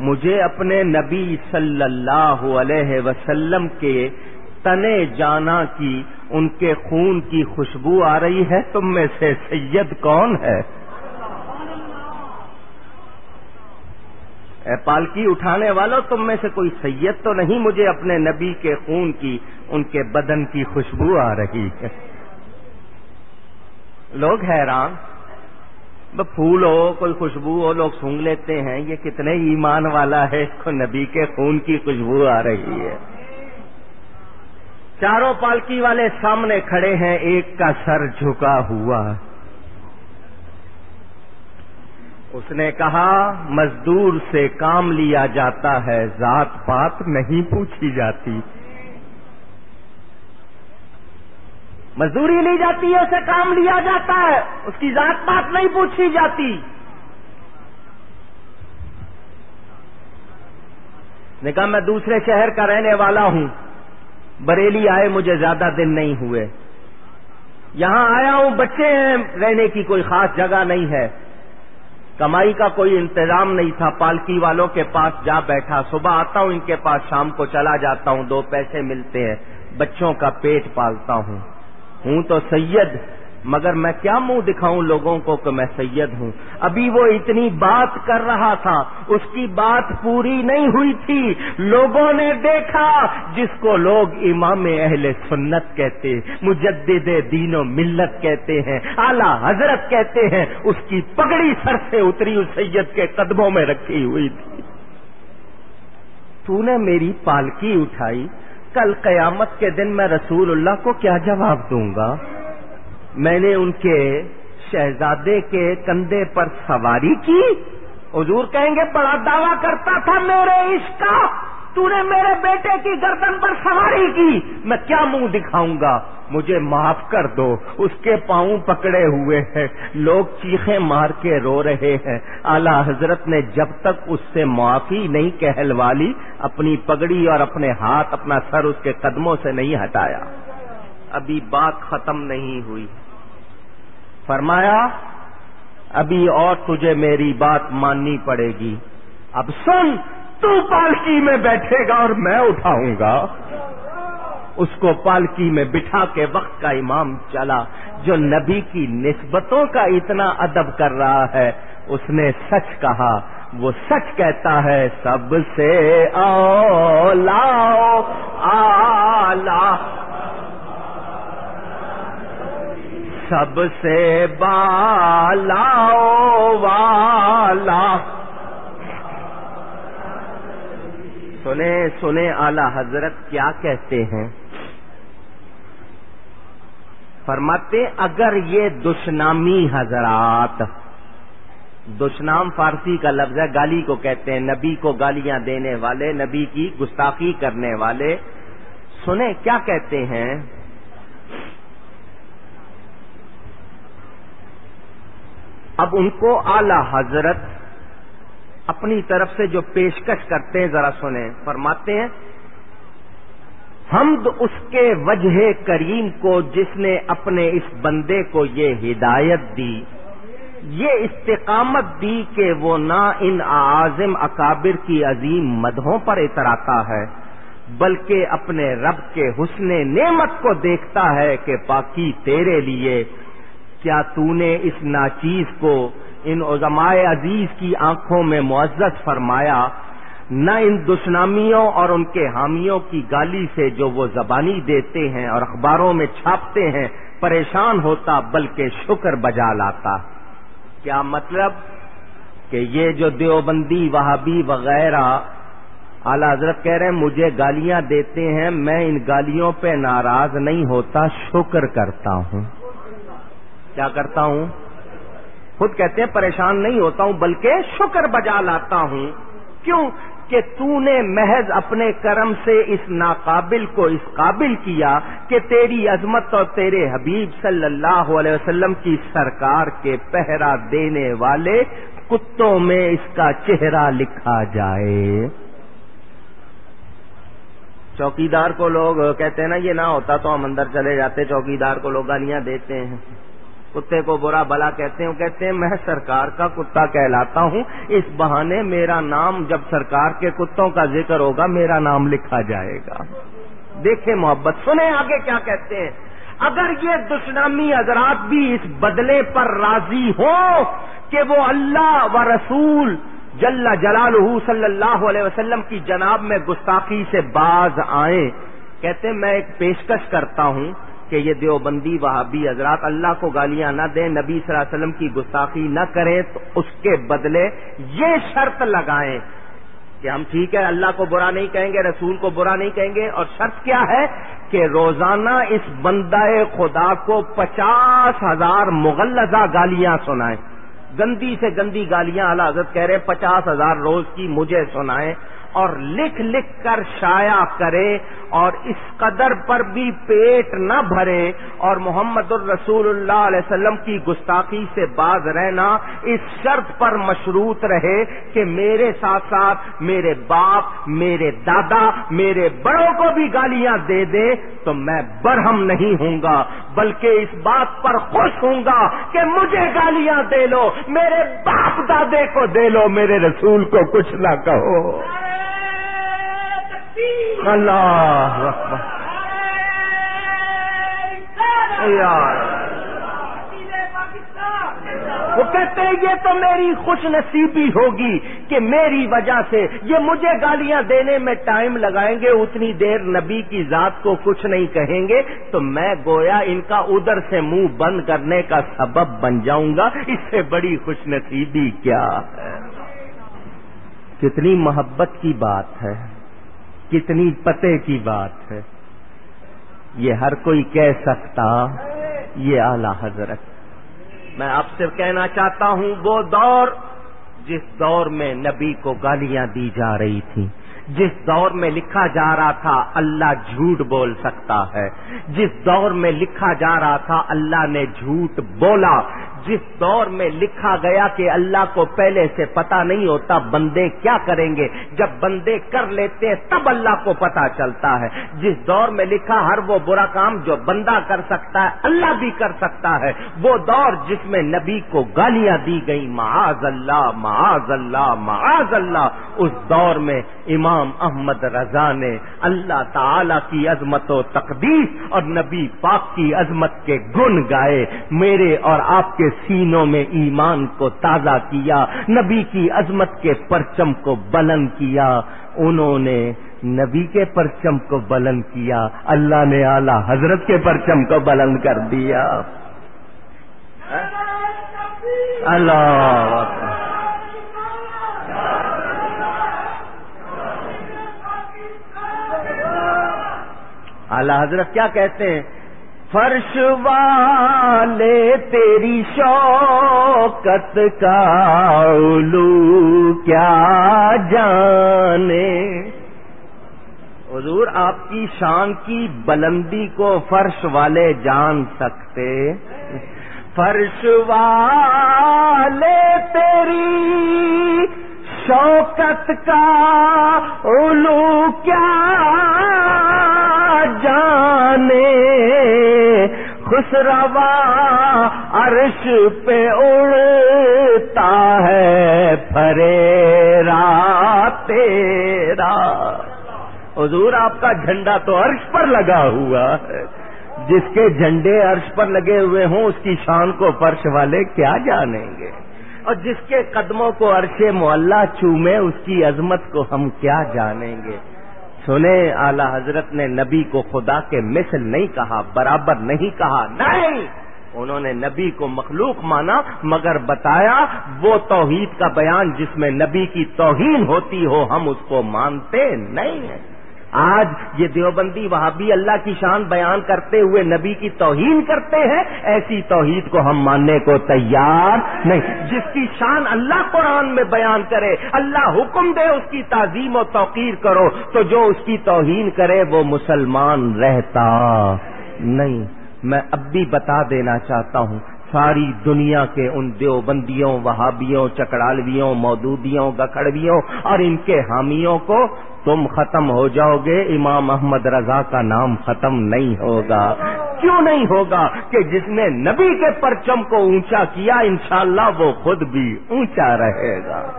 مجھے اپنے نبی صلی اللہ علیہ وسلم کے تنے جانا کی، ان کے خون کی خوشبو آ رہی ہے؟ تم میں سے سید کون ہے؟ اے پالکی اٹھانے والوں تم میں سے کوئی سید تو نہیں مجھے اپنے نبی کے خون کی، ان کے بدن کی خوشبو آ رہی ہے۔ لوگ حیران پھول ہو کوئی خوشبو ہو، لوگ سونگ لیتے ہیں، یہ کتنے ایمان والا ہے، اس کو نبی کے خون کی خوشبو آ رہی ہے۔ چاروں پالکی والے سامنے کھڑے ہیں، ایک کا سر جھکا ہوا۔ اس نے کہا، مزدور سے کام لیا جاتا ہے، ذات پات نہیں پوچھی جاتی۔ مزدوری لی جاتی ہے، اسے کام لیا جاتا ہے، اس کی ذات پات نہیں پوچھی جاتی۔ نے کہا، میں دوسرے شہر کا رہنے والا ہوں، بریلی آئے، مجھے زیادہ دن نہیں ہوئے۔ یہاں آیا ہوں، بچے ہیں، رہنے کی کوئی خاص جگہ نہیں ہے۔ کمائی کا کوئی انتظام نہیں تھا، پالکی والوں کے پاس جا بیٹھا۔ صبح آتا ہوں، ان کے پاس شام کو چلا جاتا ہوں۔ دو پیسے ملتے ہیں، بچوں کا پیٹ پالتا ہوں۔ ہوں تو سید مگر میں کیا منہ دکھاؤں لوگوں کو کہ میں سید ہوں۔ ابھی وہ اتنی بات کر رہا تھا، اس کی بات پوری نہیں ہوئی تھی۔ لوگوں نے دیکھا جس کو لوگ امام اہل سنت کہتے، مجدد دین و ملت کہتے ہیں، اعلی حضرت کہتے ہیں۔ اس کی پگڑی سر سے اتری اس سید کے قدموں میں رکھی ہوئی تھی۔ تو نے میری پالکی اٹھائی۔ کل قیامت کے دن میں رسول اللہ کو کیا جواب دوں گا؟ میں نے ان کے شہزادے کے کندھے پر سواری کی۔ حضور کہیں گے، بڑا دعویٰ کرتا تھا میرے عشق کا، تو نے میرے بیٹے کی گردن پر سواری کی۔ میں کیا منہ دکھاؤں گا؟ مجھے معاف کر دو، اس کے پاؤں پکڑے ہوئے ہیں۔ لوگ چیخیں مار کے رو رہے ہیں۔ اعلی حضرت نے جب تک اس سے معافی نہیں کہلوا لی، اپنی پگڑی اور اپنے ہاتھ، اپنا سر اس کے قدموں سے نہیں ہٹایا۔ ابھی بات ختم نہیں ہوئی۔ فرمایا، ابھی اور تجھے میری بات ماننی پڑے گی۔ اب سن، تو پالکی میں بیٹھے گا اور میں اٹھاؤں گا۔ اس کو پالکی میں بٹھا کے وقت کا امام چلا، جو نبی کی نسبتوں کا اتنا ادب کر رہا ہے۔ اس نے سچ کہا، وہ سچ کہتا ہے، سب سے اولا آلہ سب سے بالا والا۔ سنے سنے اعلی حضرت کیا کہتے ہیں؟ فرماتے، اگر یہ دشنامی حضرات، دشنام فارسی کا لفظ ہے، گالی کو کہتے ہیں، نبی کو گالیاں دینے والے، نبی کی گستاخی کرنے والے، سنیں کیا کہتے ہیں؟ اب ان کو اعلی حضرت اپنی طرف سے جو پیشکش کرتے ہیں، ذرا سنیں، فرماتے ہیں، حمد اس کے وجہ کریم کو جس نے اپنے اس بندے کو یہ ہدایت دی، یہ استقامت دی کہ وہ نہ ان اعظم اکابر کی عظیم مدہوں پر اتراتا ہے، بلکہ اپنے رب کے حسن نعمت کو دیکھتا ہے کہ پاکی تیرے لیے کیا تو نے اس ناچیز کو ان عظمائے عزیز کی آنکھوں میں معزز فرمایا؟ نہ ان دشنامیوں اور ان کے حامیوں کی گالی سے جو وہ زبانی دیتے ہیں اور اخباروں میں چھاپتے ہیں، پریشان ہوتا بلکہ شکر بجا لاتا۔ کیا مطلب کہ یہ جو دیوبندی وہابی وغیرہ، اعلی حضرت کہہ رہے ہیں، مجھے گالیاں دیتے ہیں، میں ان گالیوں پہ ناراض نہیں ہوتا، شکر کرتا ہوں۔ کیا کرتا ہوں؟ خود کہتے ہیں پریشان نہیں ہوتا ہوں، بلکہ شکر بجا لاتا ہوں۔ کیوں؟ کہ تو نے محض اپنے کرم سے اس ناقابل کو اس قابل کیا کہ تیری عظمت اور تیرے حبیب صلی اللہ علیہ وسلم کی سرکار کے پہرا دینے والے کتوں میں اس کا چہرہ لکھا جائے۔ چوکیدار کو لوگ کہتے ہیں نا، یہ نہ ہوتا تو ہم اندر چلے جاتے، چوکیدار کو لوگ گالیاں دیتے ہیں۔ کتے کو برا بلا کہتے ہیں کہتے ہیں، میں سرکار کا کتا کہلاتا ہوں۔ اس بہانے میرا نام جب سرکار کے کتوں کا ذکر ہوگا، میرا نام لکھا جائے گا۔ دیکھیں محبت، سنیں آگے کیا کہتے ہیں۔ اگر یہ دشنامی حضرات بھی اس بدلے پر راضی ہو کہ وہ اللہ و رسول جل جلال صلی اللہ علیہ وسلم کی جناب میں گستاخی سے باز آئیں، کہتے ہیں، میں ایک پیشکش کرتا ہوں کہ یہ دیوبندی وہابی حضرات اللہ کو گالیاں نہ دیں، نبی صلی اللہ علیہ وسلم کی گستاخی نہ کریں تو اس کے بدلے یہ شرط لگائیں کہ ہم ٹھیک ہے، اللہ کو برا نہیں کہیں گے، رسول کو برا نہیں کہیں گے، اور شرط کیا ہے کہ روزانہ اس بندہ خدا کو پچاس ہزار مغلزہ گالیاں سنائیں۔ گندی سے گندی گالیاں اللہ حضرت کہہ رہے پچاس ہزار روز کی مجھے سنائیں۔ اور لکھ لکھ کر شائع کرے اور اس قدر پر بھی پیٹ نہ بھرے اور محمد الرسول اللہ علیہ وسلم کی گستاخی سے باز رہنا اس شرط پر مشروط رہے کہ میرے ساتھ ساتھ میرے باپ، میرے دادا، میرے بڑوں کو بھی گالیاں دے دے تو میں برہم نہیں ہوں گا، بلکہ اس بات پر خوش ہوں گا کہ مجھے گالیاں دے لو، میرے باپ دادے کو دے لو، میرے رسول کو کچھ نہ کہو۔ اللہ وہ کہتے ہیں یہ تو میری خوش نصیبی ہوگی کہ میری وجہ سے یہ مجھے گالیاں دینے میں ٹائم لگائیں گے، اتنی دیر نبی کی ذات کو کچھ نہیں کہیں گے، تو میں گویا ان کا ادھر سے منہ بند کرنے کا سبب بن جاؤں گا۔ اس سے بڑی خوش نصیبی کیا؟ ہے کتنی محبت کی بات ہے۔ کتنی پتے کی بات ہے۔ یہ ہر کوئی کہہ سکتا، یہ اعلی حضرت۔ میں آپ سے کہنا چاہتا ہوں، وہ دور جس دور میں نبی کو گالیاں دی جا رہی تھیں، جس دور میں لکھا جا رہا تھا، اللہ جھوٹ بول سکتا ہے۔ جس دور میں لکھا جا رہا تھا، اللہ نے جھوٹ بولا۔ جس دور میں لکھا گیا کہ اللہ کو پہلے سے پتا نہیں ہوتا بندے کیا کریں گے، جب بندے کر لیتے تب اللہ کو پتا چلتا ہے۔ جس دور میں لکھا ہر وہ برا کام جو بندہ کر سکتا ہے، اللہ بھی کر سکتا ہے۔ وہ دور جس میں نبی کو گالیاں دی گئی معاذ اللہ معاذ اللہ معاذ اللہ۔ اس دور میں امام احمد رضا نے اللہ تعالی کی عظمت و تقدیس اور نبی پاک کی عظمت کے گن گائے۔ میرے اور آپ کے سینوں میں ایمان کو تازہ کیا، نبی کی عظمت کے پرچم کو بلند کیا۔ انہوں نے نبی کے پرچم کو بلند کیا، اللہ نے اعلی حضرت کے پرچم کو بلند کر دیا۔ اللہ۔ اعلی حضرت کیا کہتے ہیں؟ فرش والے تیری شوکت کا علو کیا جانے؟ حضور، آپ کی شان کی بلندی کو فرش والے جان سکتے؟ فرش والے تیری شوکت کا علو کیا جانے؟ خسروا عرش پہ اڑتا ہے پھریرا تیرا۔ حضور، آپ کا جھنڈا تو عرش پر لگا ہوا ہے۔ جس کے جھنڈے عرش پر لگے ہوئے ہوں، اس کی شان کو فرش والے کیا جانیں گے؟ اور جس کے قدموں کو عرش معلّہ چومے، اس کی عظمت کو ہم کیا جانیں گے؟ سنے اعلی حضرت نے نبی کو خدا کے مثل نہیں کہا، برابر نہیں کہا، نہیں! انہوں نے نبی کو مخلوق مانا، مگر بتایا وہ توحید کا بیان جس میں نبی کی توہین ہوتی ہو، ہم اس کو مانتے نہیں ہیں۔ آج یہ دیوبندی وہابی اللہ کی شان بیان کرتے ہوئے نبی کی توہین کرتے ہیں، ایسی توحید کو ہم ماننے کو تیار نہیں۔ جس کی شان اللہ قرآن میں بیان کرے، اللہ حکم دے، اس کی تعظیم و توقیر کرو، تو جو اس کی توہین کرے وہ مسلمان رہتا نہیں۔ میں اب بھی بتا دینا چاہتا ہوں، ساری دنیا کے ان دیوبندیوں، وہابیوں چکڑالویوں مودودیوں، گکھڑویوں اور ان کے حامیوں کو تم ختم ہو جاؤ گے، امام محمد رضا کا نام ختم نہیں ہوگا۔ کیوں نہیں ہوگا کہ جس نے نبی کے پرچم کو اونچا کیا، انشاءاللہ وہ خود بھی اونچا رہے گا۔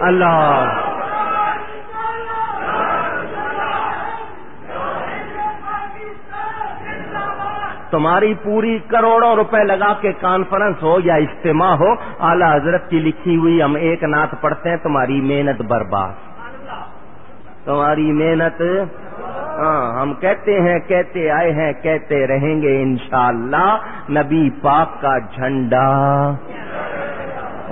اللہ۔ تمہاری پوری کروڑوں روپے لگا کے کانفرنس ہو یا اجتماع ہو، اعلی حضرت کی لکھی ہوئی ہم ایک نعت پڑھتے ہیں، تمہاری محنت برباد۔ تمہاری محنت۔ ہاں ہم کہتے ہیں، کہتے آئے ہیں، کہتے رہیں گے انشاءاللہ۔ نبی پاک کا جھنڈا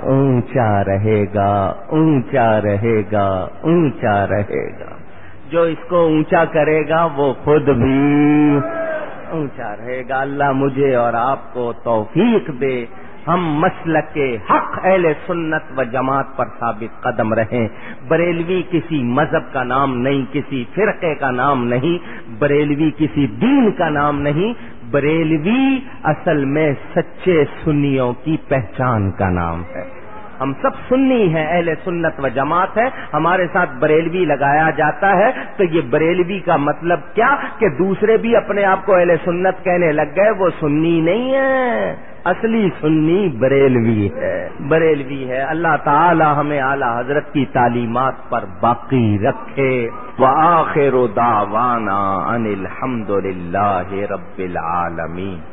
اونچا رہے گا، اونچا رہے گا، اونچا رہے گا۔ جو اس کو اونچا کرے گا، وہ خود بھی اونچا رہے گا۔ اللہ مجھے اور آپ کو توفیق دے۔ ہم مسلک کے حق اہل سنت و جماعت پر ثابت قدم رہیں۔ بریلوی کسی مذہب کا نام نہیں، کسی فرقے کا نام نہیں، بریلوی کسی دین کا نام نہیں۔ بریلوی اصل میں سچے سنیوں کی پہچان کا نام ہے۔ ہم سب سنی ہیں، اہل سنت و جماعت ہے، ہمارے ساتھ بریلوی لگایا جاتا ہے۔ تو یہ بریلوی کا مطلب کیا؟ کہ دوسرے بھی اپنے آپ کو اہل سنت کہنے لگ گئے، وہ سنی نہیں ہے اصلی سنی بریلوی ہے۔ بریلوی ہے۔ اللہ تعالی ہمیں اعلی حضرت کی تعلیمات پر باقی رکھے۔ وآخر دعوانا ان الحمد للہ رب العالمین۔